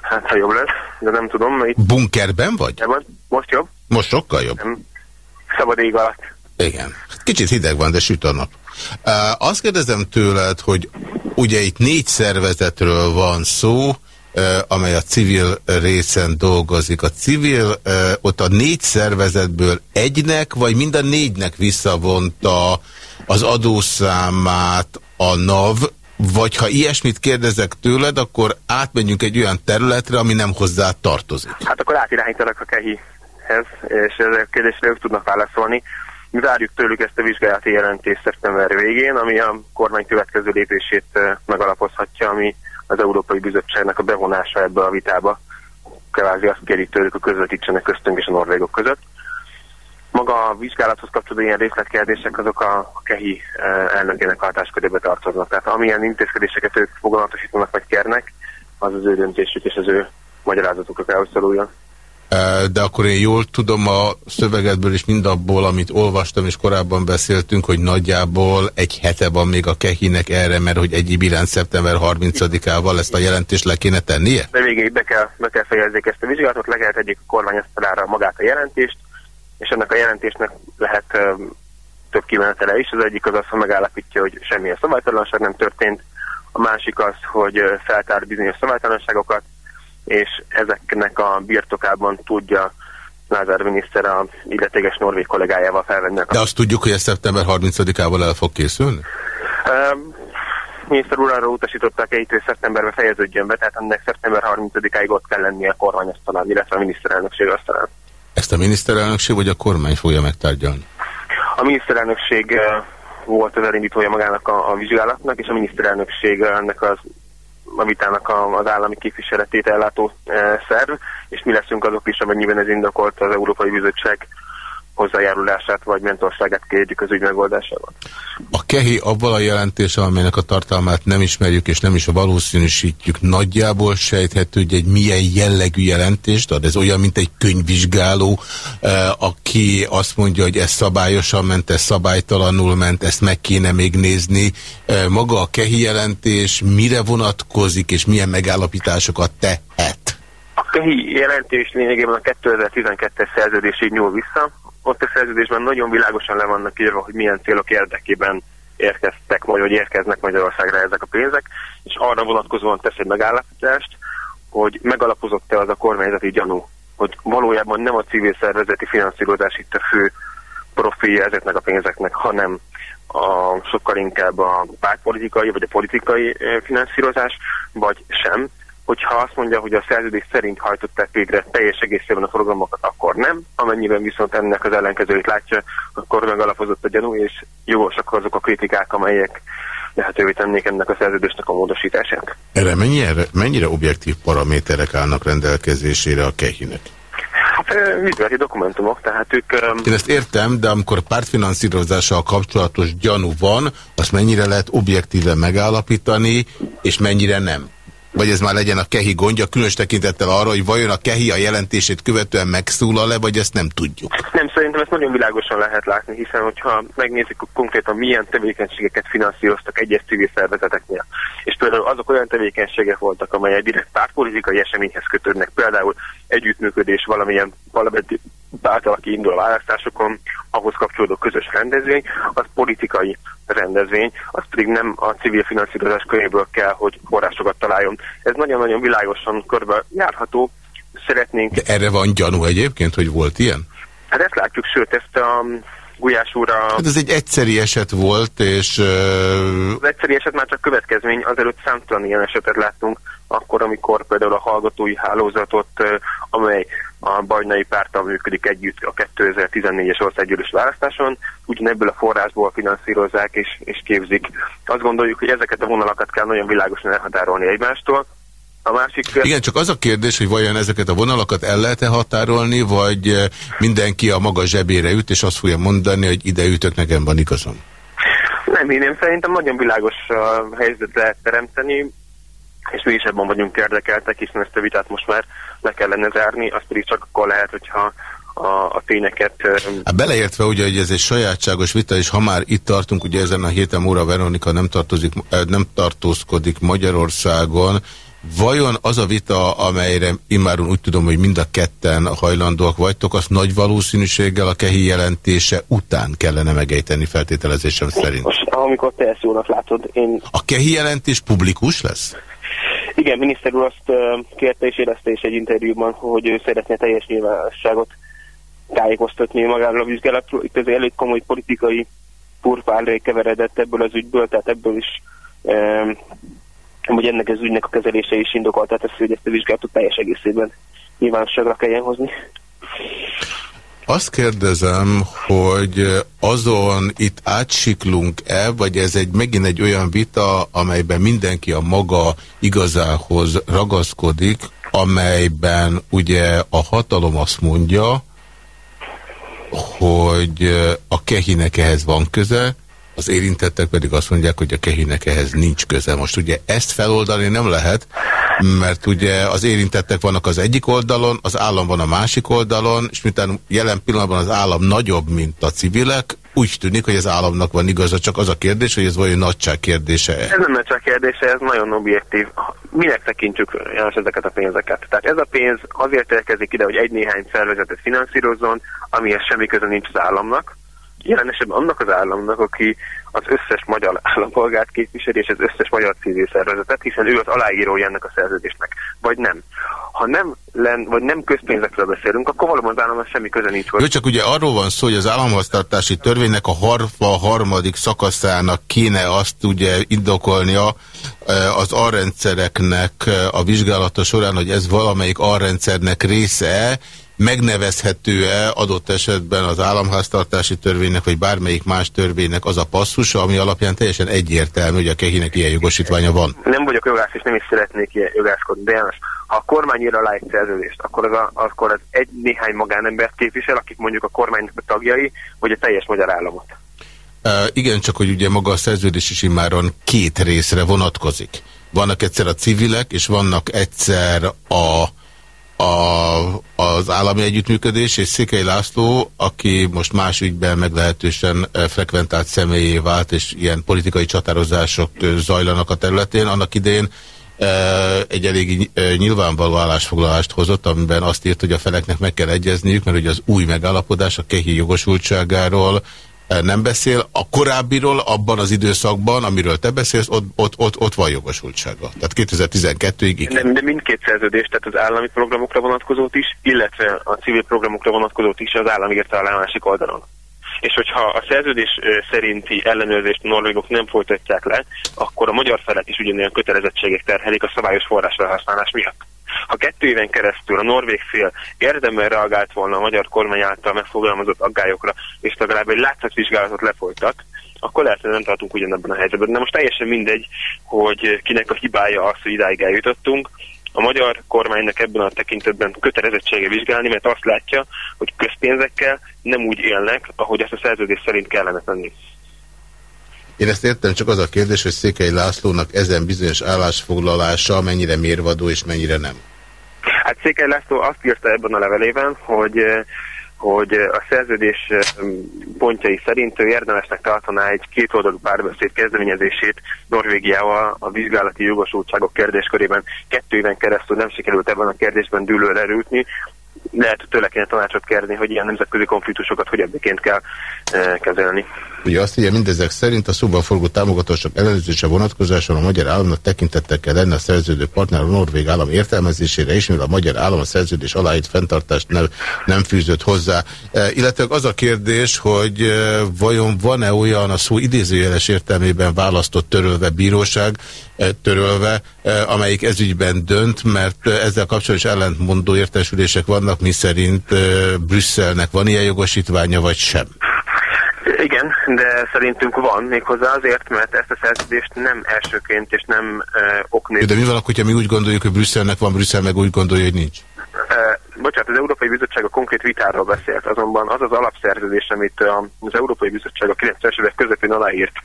hát ha jobb lesz, de nem tudom. Itt Bunkerben vagy? Most jobb? Most sokkal jobb. Nem. Szabad ég alatt. Igen. Kicsit hideg van, de süt a nap. Azt kérdezem tőled, hogy ugye itt négy szervezetről van szó, amely a civil részen dolgozik. A civil, ott a négy szervezetből egynek, vagy mind a négynek visszavonta az adószámát a NAV, vagy ha ilyesmit kérdezek tőled, akkor átmenjünk egy olyan területre, ami nem hozzá tartozik. Hát akkor átirányítanak a kehihez, és ezek a kérdésre ők tudnak válaszolni. Mi várjuk tőlük ezt a vizsgálati jelentést szeptember végén, ami a kormány következő lépését megalapozhatja, ami az Európai Bizottságnak a bevonása ebbe a vitába. Kvázi azt kérik tőlük, hogy közvetítsenek köztünk és a norvégok között. Maga a vizsgálathoz kapcsolódó ilyen részletkérdések azok a KEHI elnökének hatáskörébe tartoznak. Tehát amilyen intézkedéseket ők foganatosítanak vagy kérnek, az az ő döntésük és az ő magyarázatukra kell, hogy. De akkor én jól tudom a szövegedből és mindabból, amit olvastam és korábban beszéltünk, hogy nagyjából egy hete van még a Kehinek erre, mert hogy egyéb iránt szeptember 30-ával ezt a jelentést le kéne tennie? De végéig be kell, be kell fejezzék ezt a vizsgálatot, le kell tegyék a kormányasztalára magát a jelentést, és ennek a jelentésnek lehet uh, több kimenetele is. Az egyik az az, hogy megállapítja, hogy semmilyen szabálytalanság nem történt, a másik az, hogy feltár bizonyos szabálytalanságokat, és ezeknek a birtokában tudja Lázár miniszter a illetéges norvég kollégájával felvenni. De azt tudjuk, hogy ez szeptember 30-ával el fog készülni? Uh, miniszter úr arra utasították, hogy szeptemberben fejeződjön be, tehát ennek szeptember 30-áig ott kell lennie a kormányasztalán, illetve a miniszterelnökség asztalán. Ezt a miniszterelnökség vagy a kormány fogja megtárgyalni? A miniszterelnökség volt az elindítója magának a, a vizsgálatnak, és a miniszterelnökség ennek az a vitának a, az állami képviseletét ellátó e, szerv, és mi leszünk azok is, amennyiben ez indokolt az Európai Bizottság hozzájárulását vagy mentorságát kérjük az ügy megoldásával. A KEHI abban a jelentése, amelynek a tartalmát nem ismerjük és nem is a valószínűsítjük, nagyjából sejthető, hogy egy milyen jellegű jelentést ad. Ez olyan, mint egy könyvvizsgáló, eh, aki azt mondja, hogy ez szabályosan ment, ez szabálytalanul ment, ezt meg kéne még nézni. Eh, maga a KEHI jelentés mire vonatkozik és milyen megállapításokat tehet? A KEHI jelentés lényegében a 2012-es szerződésig nyúl vissza, ott a szerződésben nagyon világosan le vannak írva, hogy milyen célok érdekében érkeztek, vagy hogy érkeznek Magyarországra ezek a pénzek, és arra vonatkozóan tesz egy megállapítást, hogy megalapozott-e az a kormányzati gyanú, hogy valójában nem a civil szervezeti finanszírozás itt a fő profilja ezeknek a pénzeknek, hanem a, sokkal inkább a pártpolitikai vagy a politikai eh, finanszírozás, vagy sem, hogyha azt mondja, hogy a szerződés szerint hajtották végre teljes egészében a programokat, akkor nem. Amennyiben viszont ennek az ellenkezőjét látja, akkor megalapozott a gyanú, és jogosak azok a kritikák, amelyek lehetővé tennék ennek a szerződésnek a módosítását. Erre mennyire, mennyire objektív paraméterek állnak rendelkezésére a kehinek? Hát vizsgálati dokumentumok, tehát ők... Én ezt értem, de amikor pártfinanszírozással kapcsolatos gyanú van, azt mennyire lehet objektíven megállapítani, és mennyire nem? Vagy ez már legyen a kehi gondja, különös tekintettel arra, hogy vajon a kehi a jelentését követően megszólal le, vagy ezt nem tudjuk? Nem, szerintem ezt nagyon világosan lehet látni, hiszen hogyha megnézzük konkrétan milyen tevékenységeket finanszíroztak egyes civil szervezeteknél, és például azok olyan tevékenységek voltak, amelyek direkt pártpolitikai eseményhez kötődnek, például együttműködés valamilyen valamelyik által, aki indul a választásokon, ahhoz kapcsolódó közös rendezvény, az politikai rendezvény, az pedig nem a civil finanszírozás köréből kell, hogy forrásokat találjon. Ez nagyon-nagyon világosan körbe járható. Szeretnénk... De erre van gyanú egyébként, hogy volt ilyen? Hát ezt látjuk, sőt, ezt a Gulyás úr a... Hát ez egy egyszeri eset volt, és... Uh... Az egyszeri eset már csak következmény, azelőtt számtalan ilyen esetet láttunk, akkor, amikor például a hallgatói hálózatot, amely a bajnai pártal működik együtt a 2014-es országgyűlés választáson, ugyanebből a forrásból finanszírozzák és, és képzik. Azt gondoljuk, hogy ezeket a vonalakat kell nagyon világosan elhatárolni egymástól, A másik... Igen, csak az a kérdés, hogy vajon ezeket a vonalakat el lehet-e határolni, vagy mindenki a maga zsebére üt, és azt fogja mondani, hogy ide ütök, nekem van igazam. Nem, én, én szerintem nagyon világos uh, helyzet lehet teremteni, és mi is ebben vagyunk érdekeltek, hiszen ezt a vitát most már le kellene zárni, azt pedig csak akkor lehet, hogyha a, a tényeket... Hát beleértve ugye, hogy ez egy sajátságos vita, és ha már itt tartunk, ugye ezen a héten Móra Veronika nem, tartozik, nem tartózkodik Magyarországon, Vajon az a vita, amelyre immáron úgy tudom, hogy mind a ketten hajlandóak vagytok, azt nagy valószínűséggel a kehi jelentése után kellene megejteni feltételezésem szerint? Most, amikor te ezt jónak látod, én... A kehi jelentés publikus lesz? Igen, miniszter úr azt kérte és érezte is egy interjúban, hogy ő szeretne teljes nyilvánosságot tájékoztatni magáról a vizsgálatról. Itt ez elég komoly politikai purpárré keveredett ebből az ügyből, tehát ebből is hogy ennek az ügynek a kezelése is indokolta, tehát hogy ezt a vizsgálatot teljes egészében nyilvánosságra kelljen hozni. Azt kérdezem, hogy azon itt átsiklunk-e, vagy ez egy megint egy olyan vita, amelyben mindenki a maga igazához ragaszkodik, amelyben ugye a hatalom azt mondja, hogy a kehinek ehhez van köze, az érintettek pedig azt mondják, hogy a kehinek ehhez nincs köze. Most ugye ezt feloldani nem lehet, mert ugye az érintettek vannak az egyik oldalon, az állam van a másik oldalon, és miután jelen pillanatban az állam nagyobb, mint a civilek, úgy tűnik, hogy az államnak van igaza, csak az a kérdés, hogy ez vajon nagyság kérdése -e. Ez nem nagyság kérdése, ez nagyon objektív. Minek tekintjük János ezeket a pénzeket? Tehát ez a pénz azért érkezik ide, hogy egy-néhány szervezetet finanszírozzon, amihez semmi köze nincs az államnak, jelen esetben annak az államnak, aki az összes magyar állampolgárt képviseli, és az összes magyar civil szervezetet, hiszen ő az aláírója ennek a szerződésnek, vagy nem. Ha nem, len, vagy nem közpénzekről beszélünk, akkor valóban az államnak semmi köze nincs. Jó, csak ugye arról van szó, hogy az államháztartási törvénynek a harfa harmadik szakaszának kéne azt ugye indokolnia e, az arrendszereknek a vizsgálata során, hogy ez valamelyik arrendszernek része megnevezhető-e adott esetben az államháztartási törvénynek, vagy bármelyik más törvénynek az a passzusa, ami alapján teljesen egyértelmű, hogy a kehinek ilyen jogosítványa van? Nem vagyok jogász, és nem is szeretnék ilyen jogászkodni, de János, ha a kormány ír alá egy szerződést, akkor az, a, akkor az egy néhány magánembert képvisel, akik mondjuk a kormánynak a tagjai, vagy a teljes magyar államot. Uh, igen, csak hogy ugye maga a szerződés is immáron két részre vonatkozik. Vannak egyszer a civilek, és vannak egyszer a a, az állami együttműködés, és Székely László, aki most más ügyben meglehetősen eh, frekventált személyé vált, és ilyen politikai csatározások eh, zajlanak a területén, annak idén eh, egy elég nyilvánvaló állásfoglalást hozott, amiben azt írt, hogy a feleknek meg kell egyezniük, mert ugye az új megállapodás a kehi jogosultságáról nem beszél. A korábbiról abban az időszakban, amiről te beszélsz, ott, ott, ott, ott van jogosultsága. Tehát 2012-ig igen. De, de mindkét szerződés, tehát az állami programokra vonatkozót is, illetve a civil programokra vonatkozót is az állam írta alá másik oldalon. És hogyha a szerződés szerinti ellenőrzést norvégok nem folytatják le, akkor a magyar felet is ugyanilyen kötelezettségek terhelik a szabályos forrásfelhasználás miatt. Ha kettő éven keresztül a norvég fél érdemben reagált volna a magyar kormány által megfogalmazott aggályokra, és legalább egy látszatvizsgálatot lefolytat, akkor lehet, hogy nem tartunk ugyanebben a helyzetben. De most teljesen mindegy, hogy kinek a hibája az, hogy idáig eljutottunk. A magyar kormánynak ebben a tekintetben kötelezettsége vizsgálni, mert azt látja, hogy közpénzekkel nem úgy élnek, ahogy ezt a szerződés szerint kellene tenni. Én ezt értem, csak az a kérdés, hogy Székely Lászlónak ezen bizonyos állásfoglalása mennyire mérvadó és mennyire nem. Hát Székely László azt írta ebben a levelében, hogy hogy a szerződés pontjai szerint ő érdemesnek tartaná egy kétoldalú párbeszéd kezdeményezését Norvégiával a vizsgálati jogosultságok kérdéskörében. Kettő éven keresztül nem sikerült ebben a kérdésben dűlőre erőtni, lehet tőle kéne tanácsot kérni, hogy ilyen nemzetközi konfliktusokat hogy ebbeként kell e, kezelni. Ugye azt írja, mindezek szerint a szóban forgó támogatások ellenőrzése vonatkozáson a magyar államnak tekintettel kell lenne a szerződő partner a norvég állam értelmezésére is, mivel a magyar állam a szerződés aláírt fenntartást nem, nem fűzött hozzá. E, illetve az a kérdés, hogy e, vajon van-e olyan a szó idézőjeles értelmében választott törölve bíróság, e, törölve, e, amelyik ezügyben dönt, mert ezzel kapcsolatban is ellentmondó értesülések vannak, mi szerint e, Brüsszelnek van ilyen jogosítványa, vagy sem? Igen, de szerintünk van méghozzá azért, mert ezt a szerződést nem elsőként és nem uh, oknél. De mi van akkor, hogyha mi úgy gondoljuk, hogy Brüsszelnek van, Brüsszel meg úgy gondolja, hogy nincs? Uh, bocsánat, az Európai Bizottság a konkrét vitáról beszélt, azonban az az alapszerződés, amit az Európai Bizottság a 90-es évek közepén aláírt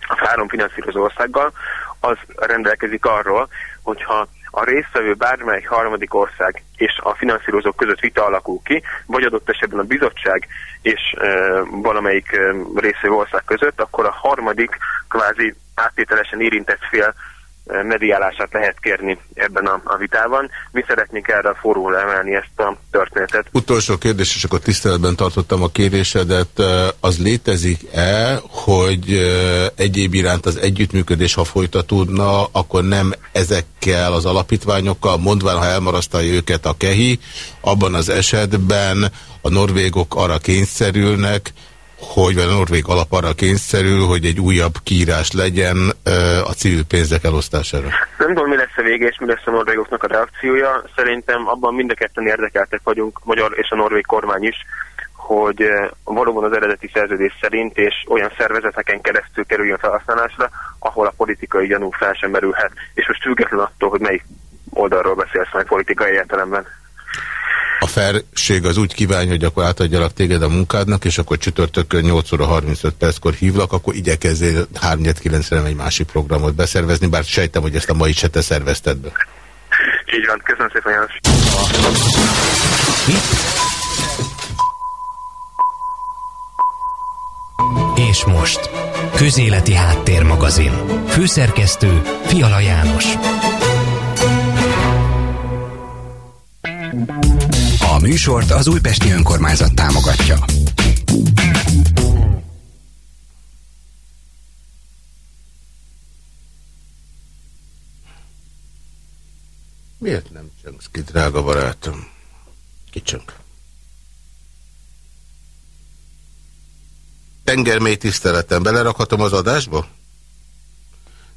a három finanszírozó országgal, az rendelkezik arról, hogyha a résztvevő bármely harmadik ország és a finanszírozók között vita alakul ki, vagy adott esetben a bizottság és e, valamelyik e, résztvevő ország között, akkor a harmadik kvázi áttételesen érintett fél mediálását lehet kérni ebben a, a vitában. Mi szeretnénk erre a forróra emelni ezt a történetet. Utolsó kérdés, és akkor tiszteletben tartottam a kérésedet. Az létezik-e, hogy egyéb iránt az együttműködés, ha folytatódna, akkor nem ezekkel az alapítványokkal, mondván, ha elmarasztalja őket a kehi, abban az esetben a norvégok arra kényszerülnek, hogy a norvég alap arra kényszerül, hogy egy újabb kiírás legyen a civil pénzek elosztására? Nem tudom, mi lesz a vége, és mi lesz a norvégoknak a reakciója. Szerintem abban mind a ketten érdekeltek vagyunk, magyar és a norvég kormány is, hogy valóban az eredeti szerződés szerint és olyan szervezeteken keresztül kerüljön felhasználásra, ahol a politikai gyanú fel sem merülhet. És most független attól, hogy melyik oldalról beszélsz majd politikai értelemben a felség az úgy kívánja, hogy akkor átadjalak téged a munkádnak, és akkor csütörtökön 8 óra 35 perckor hívlak, akkor igyekezzél 3-9-re egy másik programot beszervezni, bár sejtem, hogy ezt a mai se te szervezted be. Így van, köszönöm szépen János. És most, Közéleti Háttérmagazin. Főszerkesztő Fiala János. A műsort az Újpesti Önkormányzat támogatja. Miért nem csöngsz ki, drága barátom? Kicsönk. Tengermély tiszteletem, belerakhatom az adásba?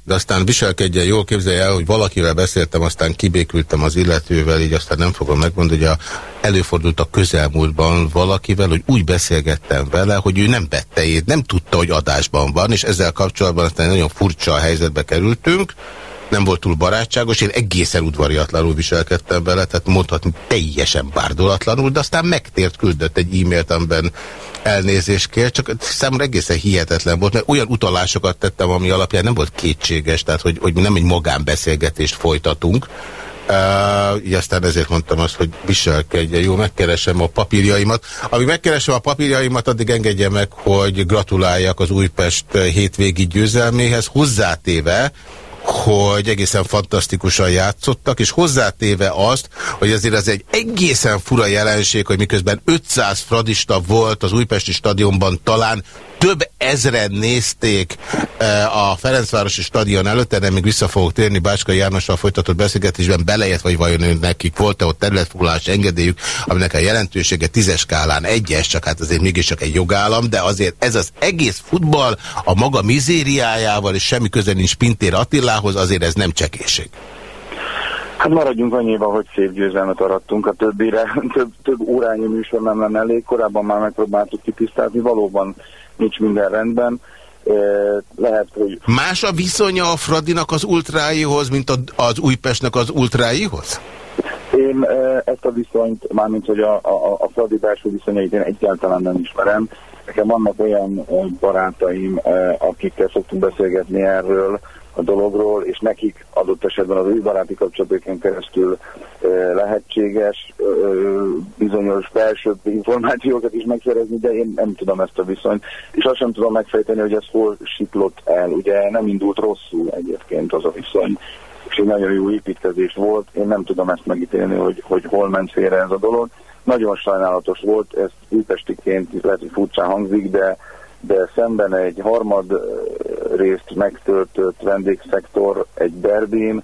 De aztán viselkedjen jól, képzelje el, hogy valakivel beszéltem, aztán kibékültem az illetővel, így aztán nem fogom megmondani, hogy a, előfordult a közelmúltban valakivel, hogy úgy beszélgettem vele, hogy ő nem vette ét, nem tudta, hogy adásban van, és ezzel kapcsolatban aztán nagyon furcsa helyzetbe kerültünk, nem volt túl barátságos, én egészen udvariatlanul viselkedtem vele, tehát mondhatni teljesen bárdolatlanul, de aztán megtért, küldött egy e-mailt, amiben elnézést kér, csak számomra egészen hihetetlen volt, mert olyan utalásokat tettem, ami alapján nem volt kétséges, tehát hogy, hogy nem egy magánbeszélgetést folytatunk, Uh, aztán ezért mondtam azt, hogy viselkedjen. Jó, megkeresem a papírjaimat. Amíg megkeresem a papírjaimat, addig engedje meg, hogy gratuláljak az Újpest hétvégi győzelméhez, hozzátéve, hogy egészen fantasztikusan játszottak, és hozzátéve azt, hogy azért az egy egészen fura jelenség, hogy miközben 500 fradista volt az újpesti stadionban talán több ezren nézték eh, a Ferencvárosi stadion előtt, erre még vissza fogok térni Bácskai Jánossal folytatott beszélgetésben, belejött, vagy vajon nekik volt-e ott területfoglalás engedélyük, aminek a jelentősége tízes skálán egyes, csak hát azért mégiscsak egy jogállam, de azért ez az egész futball a maga mizériájával, és semmi köze nincs Pintér Attilához, azért ez nem csekéség. Hát maradjunk annyiban, hogy szép győzelmet arattunk a többire. <laughs> Több, több órányi műsor nem lenne elég. Korábban már megpróbáltuk kitisztázni. Valóban nincs minden rendben. Lehet, hogy... Más a viszonya a Fradinak az ultráihoz, mint az Újpestnek az ultráihoz? Én ezt a viszonyt, mármint hogy a, a, a Fradi belső viszonyait én egyáltalán nem ismerem. Nekem vannak olyan barátaim, akikkel szoktunk beszélgetni erről, a dologról, és nekik adott esetben az új baráti kapcsolatokon keresztül lehetséges bizonyos belső információkat is megszerezni, de én nem tudom ezt a viszonyt, és azt sem tudom megfejteni, hogy ez hol siklott el. Ugye nem indult rosszul egyébként az a viszony, és egy nagyon jó építkezés volt. Én nem tudom ezt megítélni, hogy, hogy hol ment félre ez a dolog. Nagyon sajnálatos volt, ezt újpestiként lehet, hogy furcsán hangzik, de de szemben egy harmad részt megtöltött vendégszektor egy derbin,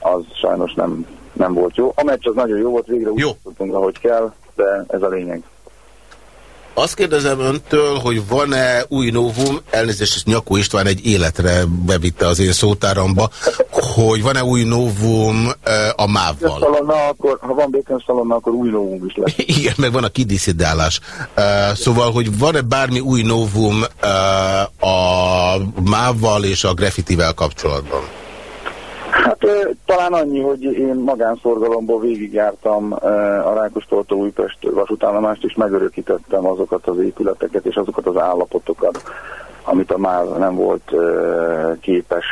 az sajnos nem, nem volt jó. A meccs az nagyon jó volt, végre úgy tudtunk, ahogy kell, de ez a lényeg. Azt kérdezem öntől, hogy van-e új novum, elnézést, és Nyakó István egy életre bevitte az én szótáramba, hogy van-e új novum a MÁV-val? Akkor, ha van Békön szalonna, akkor új novum is lesz. <laughs> Igen, meg van a kidiszidálás. Szóval, hogy van-e bármi új novum a MÁV-val és a graffitivel kapcsolatban? Hát talán annyi, hogy én magánszorgalomból végigjártam a Rákos-Toltó Újpest vasútállomást, és megörökítettem azokat az épületeket és azokat az állapotokat, amit a már nem volt képes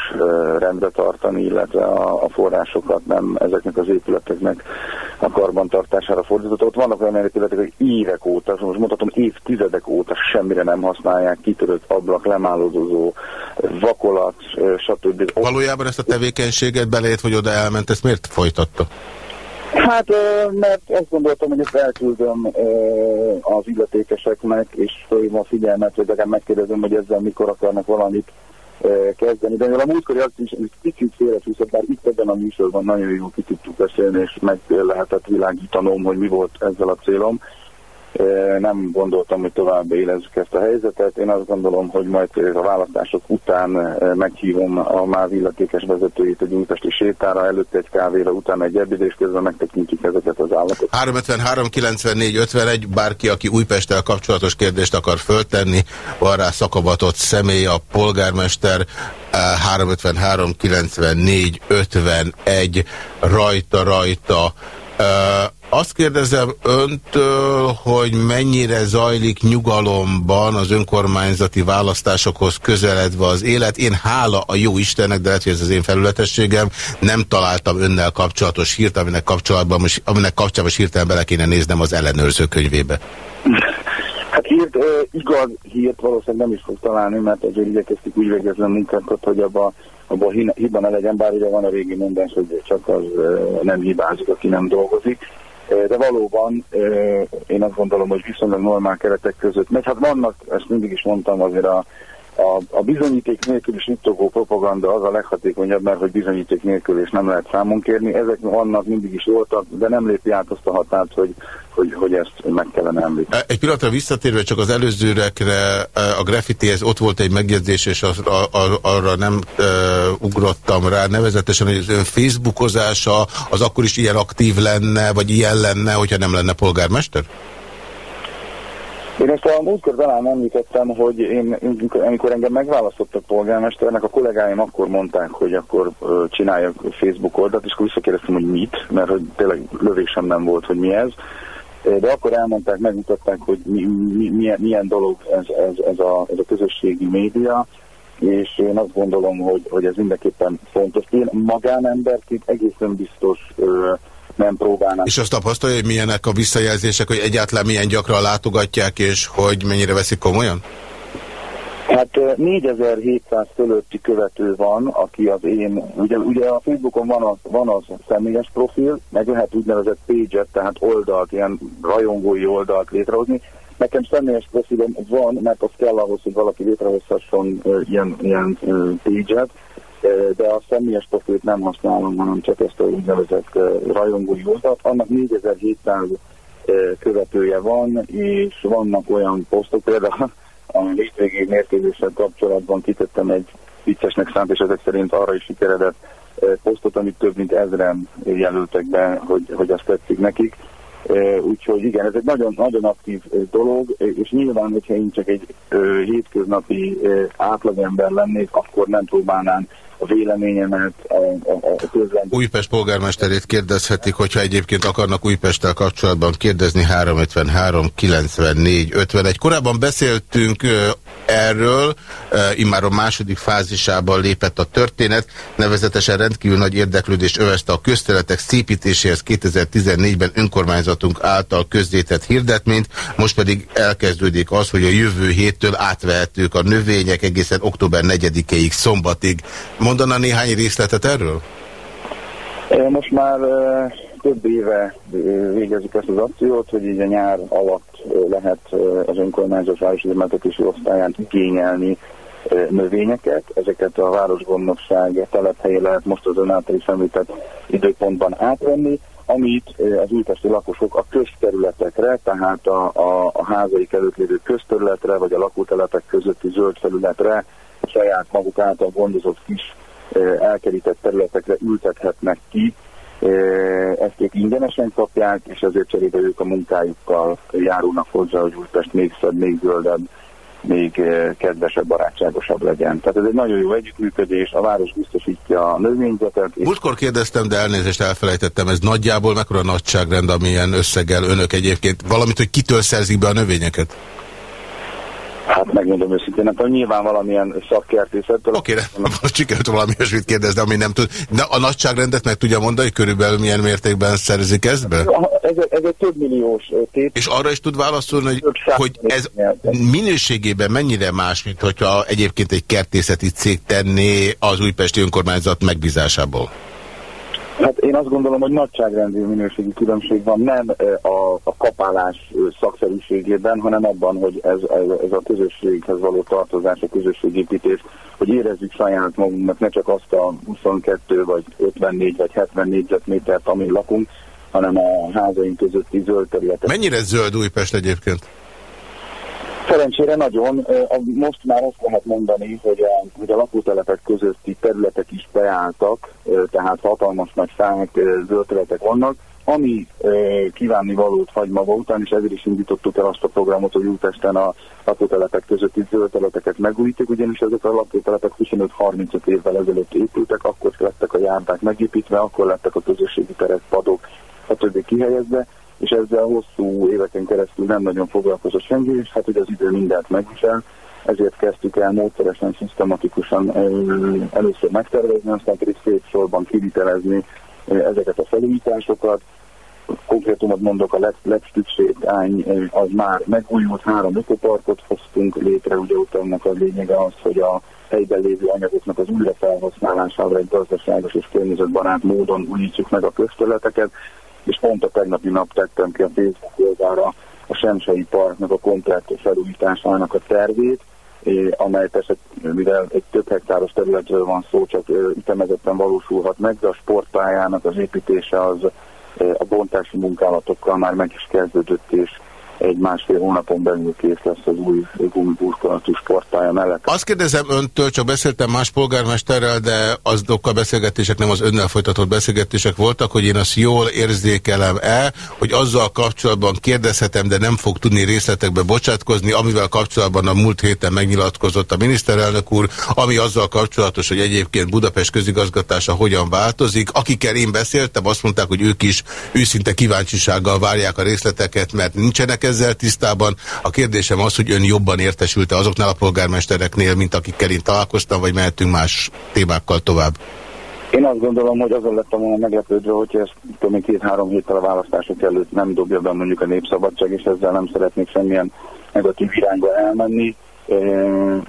rendre tartani, illetve a forrásokat nem ezeknek az épületeknek a karbantartására fordított. Ott vannak olyan épületek, hogy évek óta, most mondhatom évtizedek óta semmire nem használják, kitörött ablak, lemálódozó, vakolat, stb. Valójában ezt a tevékenységet belét, hogy oda elment, ezt miért folytatta? Hát, mert azt gondoltam, hogy ezt elküldöm az illetékeseknek, és fölhívom a figyelmet, hogy legalább megkérdezem, hogy ezzel mikor akarnak valamit kezdeni. De a múltkori akció is kicsit félrecsúszott, bár itt ebben a műsorban nagyon jól ki tudtuk beszélni, és meg lehetett világítanom, hogy mi volt ezzel a célom nem gondoltam, hogy tovább élezzük ezt a helyzetet. Én azt gondolom, hogy majd a választások után meghívom a MÁV illetékes vezetőjét egy újpesti sétára, előtte egy kávéra, utána egy ebédés közben megtekintjük ezeket az állatot. 353 94 51, bárki, aki Újpesttel kapcsolatos kérdést akar föltenni, van rá szakabatott személy, a polgármester 353 94 51 rajta rajta azt kérdezem öntől, hogy mennyire zajlik nyugalomban az önkormányzati választásokhoz közeledve az élet. Én hála a jó Istennek, de lehet, hogy ez az én felületességem, nem találtam önnel kapcsolatos hírt, aminek kapcsolatban most, aminek kapcsolatban most hirtelen bele kéne néznem az ellenőrző könyvébe. Hát hírt, igaz hírt valószínűleg nem is fog találni, mert azért igyekeztük úgy végezni a munkákat, hogy abban abba hiba ne legyen, bár ugye van a régi mondás, hogy csak az nem hibázik, aki nem dolgozik de valóban én azt gondolom, hogy viszonylag normál keretek között megy. Hát vannak, ezt mindig is mondtam, azért a, a, a bizonyíték nélkül is üttogó propaganda az a leghatékonyabb, mert hogy bizonyíték nélkül is nem lehet számon kérni. Ezek vannak, mindig is voltak, de nem lépi át azt a határt, hogy, hogy, hogy ezt meg kellene említeni. Egy pillanatra visszatérve csak az előzőrekre, a graffitihez ott volt egy megjegyzés, és az, a, a, arra nem e, ugrottam rá, nevezetesen, hogy az ön Facebookozása az akkor is ilyen aktív lenne, vagy ilyen lenne, hogyha nem lenne polgármester? Én ezt a múltkor talán említettem, hogy én, amikor engem megválasztottak polgármesternek, a kollégáim akkor mondták, hogy akkor csináljak Facebook oldalt, és akkor visszakérdeztem, hogy mit, mert hogy tényleg lövésem nem volt, hogy mi ez. De akkor elmondták, megmutatták, hogy mi, mi, milyen, milyen dolog ez, ez, ez, a, ez a közösségi média, és én azt gondolom, hogy, hogy ez mindenképpen fontos. Én magánemberként egészen biztos nem próbálnak. És azt tapasztalja, hogy milyenek a visszajelzések, hogy egyáltalán milyen gyakran látogatják, és hogy mennyire veszik komolyan? Hát 4700 fölötti követő van, aki az én, ugye, ugye a Facebookon van az, van az személyes profil, meg lehet úgynevezett page tehát oldalt, ilyen rajongói oldalt létrehozni. Nekem személyes profilom van, mert az kell ahhoz, hogy valaki létrehozhasson uh, ilyen, ilyen uh, page de a személyes profilt nem használom, hanem csak ezt a úgynevezett rajongói oldalt. Annak 4700 követője van, és vannak olyan posztok, például a hétvégi mérkőzéssel kapcsolatban kitettem egy viccesnek szánt, és ezek szerint arra is sikeredett posztot, amit több mint ezren jelöltek be, hogy, hogy azt tetszik nekik. Úgyhogy igen, ez egy nagyon, nagyon aktív dolog, és nyilván, hogyha én csak egy hétköznapi átlagember lennék, akkor nem próbálnám a véleményemet, a, a, a közlem. Újpest polgármesterét kérdezhetik, hogyha egyébként akarnak Újpesttel kapcsolatban kérdezni 353 94 51. Korábban beszéltünk erről, immár a második fázisában lépett a történet, nevezetesen rendkívül nagy érdeklődést övezte a közterületek szépítéséhez 2014-ben önkormányzatunk által közzétett hirdetményt, most pedig elkezdődik az, hogy a jövő héttől átvehetők a növények egészen október 4-ig szombatig. Mondana néhány részletet erről? Most már több éve végezik ezt az akciót, hogy így a nyár alatt lehet az önkormányzat városüzemeltetési osztályán igényelni növényeket. Ezeket a városgondnokság telephelyé lehet most az ön által időpontban átvenni. amit az újpesti lakosok a közterületekre, tehát a, a, a házaik előtt lévő közterületre, vagy a lakótelepek közötti zöld felületre saját maguk által gondozott kis elkerített területekre ültethetnek ki, ezt ők ingyenesen kapják, és ezért cserébe ők a munkájukkal járulnak hozzá, hogy Újpest még szebb, még zöldebb, még kedvesebb, barátságosabb legyen. Tehát ez egy nagyon jó együttműködés, a város biztosítja a növényzetet. Múltkor kérdeztem, de elnézést elfelejtettem, ez nagyjából mekkora nagyságrend, amilyen összeggel önök egyébként, valamit, hogy kitől szerzik be a növényeket? Hát megmondom őszintén, nem tudom, nyilván valamilyen szakkertészettől. Oké, okay, <laughs> most sikerült valami olyasmit kérdezni, ami nem tud. De a nagyságrendet meg tudja mondani, hogy körülbelül milyen mértékben szerzik ezt be? Ez, ez egy több milliós tét. És arra is tud válaszolni, hogy, hogy ez minőségében mennyire más, mint hogyha egyébként egy kertészeti cég tenné az újpesti önkormányzat megbízásából? Hát én azt gondolom, hogy nagyságrendű minőségi különbség van nem a, a kapálás szakszerűségében, hanem abban, hogy ez, ez, a közösséghez való tartozás, a közösségépítés, hogy érezzük saját magunknak ne csak azt a 22 vagy 54 vagy 70 négyzetmétert, amin lakunk, hanem a házaink közötti zöld területet. Mennyire zöld Újpest egyébként? Szerencsére nagyon. Most már azt lehet mondani, hogy a, hogy a lakótelepek közötti területek is beálltak, tehát hatalmas nagy fák, zöld területek vannak, ami kívánni valót hagy maga után, és ezért is indítottuk el azt a programot, hogy Újpesten a lakótelepek közötti zöld területeket megújítjuk, ugyanis ezek a lakótelepek 25-35 évvel ezelőtt épültek, akkor lettek a járdák megépítve, akkor lettek a közösségi terek, padok, stb. kihelyezve, és ezzel hosszú éveken keresztül nem nagyon foglalkozott senki, és hát ugye az idő mindent megvisel, ezért kezdtük el módszeresen, szisztematikusan először megtervezni, aztán pedig szép sorban kivitelezni ezeket a felújításokat. Konkrétumot mondok, a lepstükssétány az már megújult, három ökoparkot hoztunk létre, ugye utána a lényege az, hogy a helyben lévő anyagoknak az újrafelhasználásával egy gazdaságos és környezetbarát módon újítsuk meg a közterületeket, és pont a tegnapi nap tettem ki a Facebook oldalra a Semsei Parknak a komplett felújításának a tervét, amely persze, mivel egy több hektáros területről van szó, csak ütemezetten valósulhat meg, de a sportpályának az építése az a bontási munkálatokkal már meg is kezdődött, és egy másfél hónapon belül kész lesz az új gumiburkolatú sportpálya mellett. Azt kérdezem öntől, csak beszéltem más polgármesterrel, de azok a beszélgetések nem az önnel folytatott beszélgetések voltak, hogy én azt jól érzékelem-e, hogy azzal kapcsolatban kérdezhetem, de nem fog tudni részletekbe bocsátkozni, amivel kapcsolatban a múlt héten megnyilatkozott a miniszterelnök úr, ami azzal kapcsolatos, hogy egyébként Budapest közigazgatása hogyan változik. Akikkel én beszéltem, azt mondták, hogy ők is őszinte kíváncsisággal várják a részleteket, mert nincsenek ezzel tisztában. A kérdésem az, hogy ön jobban értesülte azoknál a polgármestereknél, mint akikkel én találkoztam, vagy mehetünk más témákkal tovább? Én azt gondolom, hogy azon lettem volna meglepődve, hogy ezt tudom két-három héttel a választások előtt nem dobja be mondjuk a népszabadság, és ezzel nem szeretnék semmilyen negatív irányba elmenni.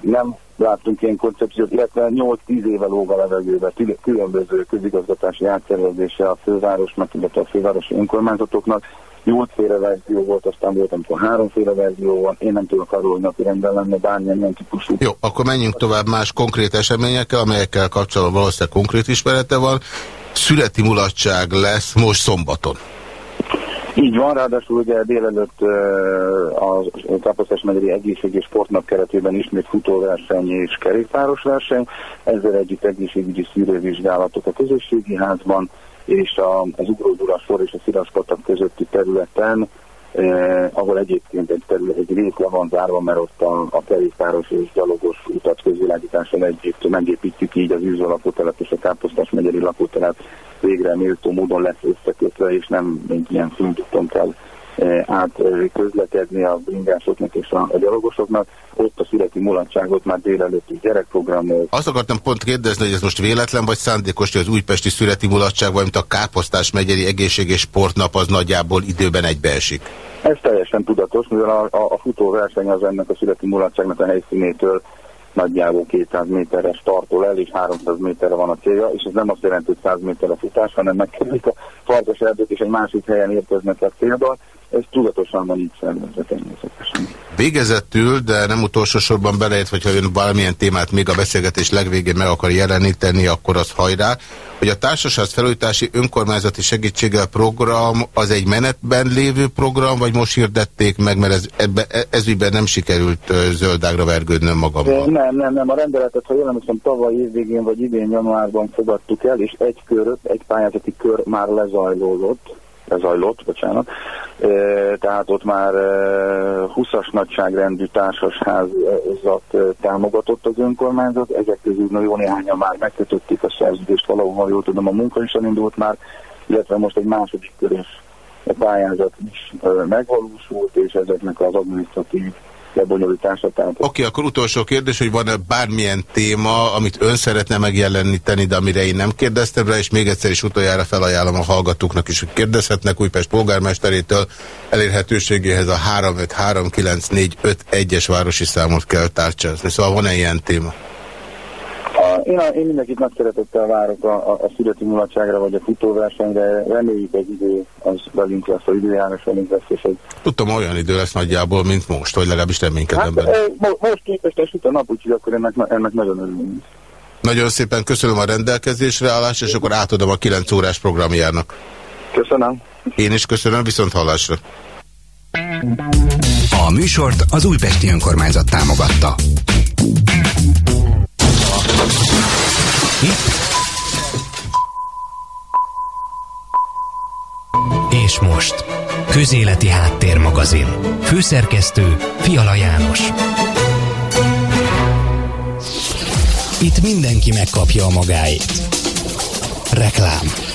Nem láttunk ilyen koncepciót, illetve 8-10 éve lóg a levegőbe különböző közigazgatási átszervezése a fővárosnak, illetve a fővárosi önkormányzatoknak nyolcféle verzió volt, aztán volt, amikor háromféle verzió van, én nem tudok arról, hogy napi rendben lenne bármilyen típusú. Jó, akkor menjünk tovább más konkrét eseményekkel, amelyekkel kapcsolatban valószínűleg konkrét ismerete van. Születi mulatság lesz most szombaton. Így van, ráadásul ugye délelőtt a Káposztás megyeri egészség és sportnap keretében ismét futóverseny és kerékpáros verseny, ezzel együtt egészségügyi szűrővizsgálatok a közösségi házban, és a, az Ugródura sor és a Sziraspatak közötti területen, eh, ahol egyébként egy, terület, egy rész le van zárva, mert ott a, a kerékpáros és gyalogos utat közvilágítással együtt megépítjük így az űző és a Káposztás megyeri lakótelep végre méltó módon lesz összekötve, és nem egy ilyen fülduton kell át közlekedni a bringásoknak és a, a gyalogosoknak. Ott a születi mulatságot már délelőtti gyerekprogramok. Azt akartam pont kérdezni, hogy ez most véletlen vagy szándékos, hogy az újpesti születi mulatság, valamint a Káposztás megyeri egészség és sportnap az nagyjából időben egybeesik. Ez teljesen tudatos, mivel a, a, a futóverseny az ennek a születi mulatságnak a helyszínétől nagyjából 200 méteres tartól el, és 300 méterre van a célja, és ez nem azt jelenti, hogy 100 méter a futás, hanem megkerülik a farkas erdőt, és egy másik helyen érkeznek a célba, ez tudatosan van így szervezve természetesen. Végezetül, de nem utolsó sorban belejött, hogyha ön valamilyen témát még a beszélgetés legvégén meg akar jeleníteni, akkor az hajrá, hogy a társaság felújítási önkormányzati segítséggel program az egy menetben lévő program, vagy most hirdették meg, mert ez, ebbe, ez ügyben nem sikerült zöldágra vergődnöm magammal? Nem, nem, nem. A rendeletet, ha jól emlékszem, tavaly évvégén vagy idén januárban fogadtuk el, és egy kör, egy pályázati kör már lezajlódott lezajlott, bocsánat. E, tehát ott már e, 20-as nagyságrendű társasházat támogatott az önkormányzat, ezek közül jó néhányan már megkötötték a szerződést, valahol, jól tudom, a munka is elindult már, illetve most egy második körös pályázat is megvalósult, és ezeknek az adminisztratív lebonyolítása. Oké, okay, akkor utolsó kérdés, hogy van-e bármilyen téma, amit ön szeretne megjeleníteni, de amire én nem kérdeztem rá, és még egyszer is utoljára felajánlom a hallgatóknak is, hogy kérdezhetnek Újpest polgármesterétől elérhetőségéhez a 3539451-es városi számot kell tárcsázni. Szóval van-e ilyen téma? Én, a, én mindenkit nagy szeretettel várok a, a, a születi mulatságra vagy a futóversenyre. Reméljük egy idő, az velünk lesz, az időjárás velünk lesz. És egy... Tudtam, olyan idő lesz nagyjából, mint most, vagy legalábbis reménykedem hát, benne. Most képest süt a nap, úgyhogy akkor ennek, ennek nagyon örülünk. Nagyon szépen köszönöm a rendelkezésre állást, és akkor átadom a 9 órás programjának. Köszönöm. Én is köszönöm, viszont hallásra. A műsort az Újpesti Önkormányzat támogatta. És most, Közéleti Háttérmagazin. Főszerkesztő Fiala János. Itt mindenki megkapja a magáit. Reklám.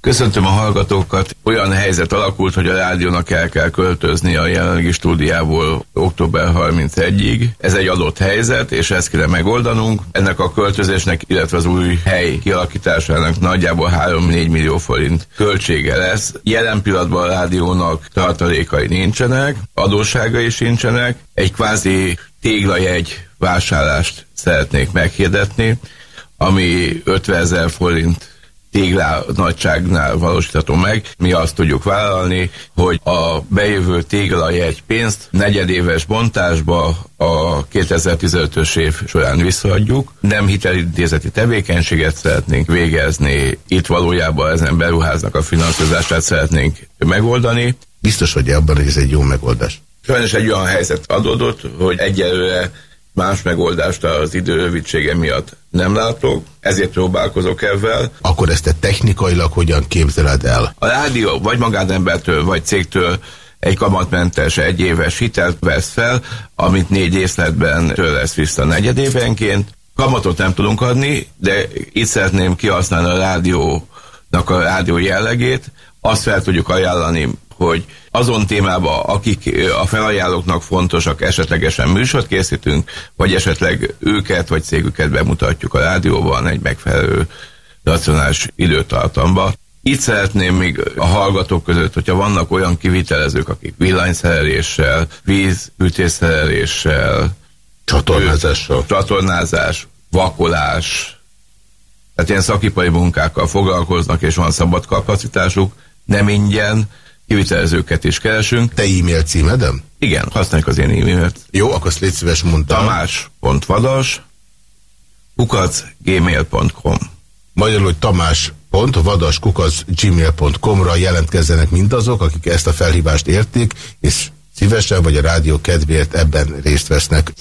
Köszöntöm a hallgatókat. Olyan helyzet alakult, hogy a rádiónak el kell költözni a jelenlegi stúdiából október 31-ig. Ez egy adott helyzet, és ezt kéne megoldanunk. Ennek a költözésnek, illetve az új hely kialakításának nagyjából 3-4 millió forint költsége lesz. Jelen pillanatban a rádiónak tartalékai nincsenek, adósságai is nincsenek. Egy kvázi téglajegy vásárlást szeretnék meghirdetni, ami 50 ezer forint téglá nagyságnál valósítható meg. Mi azt tudjuk vállalni, hogy a bejövő téglajegy pénzt negyedéves bontásba a 2015-ös év során visszaadjuk. Nem hitelintézeti tevékenységet szeretnénk végezni, itt valójában ezen beruháznak a finanszírozását szeretnénk megoldani. Biztos vagy abban, hogy ez egy jó megoldás? Sajnos egy olyan helyzet adódott, hogy egyelőre más megoldást az idő rövidsége miatt nem látok, ezért próbálkozok ebben. Akkor ezt te technikailag hogyan képzeled el? A rádió vagy magánembertől, vagy cégtől egy kamatmentes egy éves hitelt vesz fel, amit négy észletben től lesz vissza negyedévenként. Kamatot nem tudunk adni, de itt szeretném kihasználni a rádiónak a rádió jellegét, azt fel tudjuk ajánlani hogy azon témában, akik a felajánlóknak fontosak, esetlegesen műsort készítünk, vagy esetleg őket, vagy cégüket bemutatjuk a rádióban egy megfelelő racionális időtartamba. Itt szeretném még a hallgatók között, hogyha vannak olyan kivitelezők, akik villanyszereléssel, vízütésszereléssel, csatornázással, csatornázás, vakolás, tehát ilyen szakipari munkákkal foglalkoznak, és van szabad kapacitásuk, nem ingyen, kivitelezőket is keresünk. Te e-mail címedem? Igen, használjuk az én e-mailt. Jó, akkor azt légy szíves mondtam. Tamás.vadas kukac gmail.com Magyarul, hogy kukac gmail.com-ra jelentkezzenek mindazok, akik ezt a felhívást értik, és szívesen vagy a rádió kedvéért ebben részt vesznek.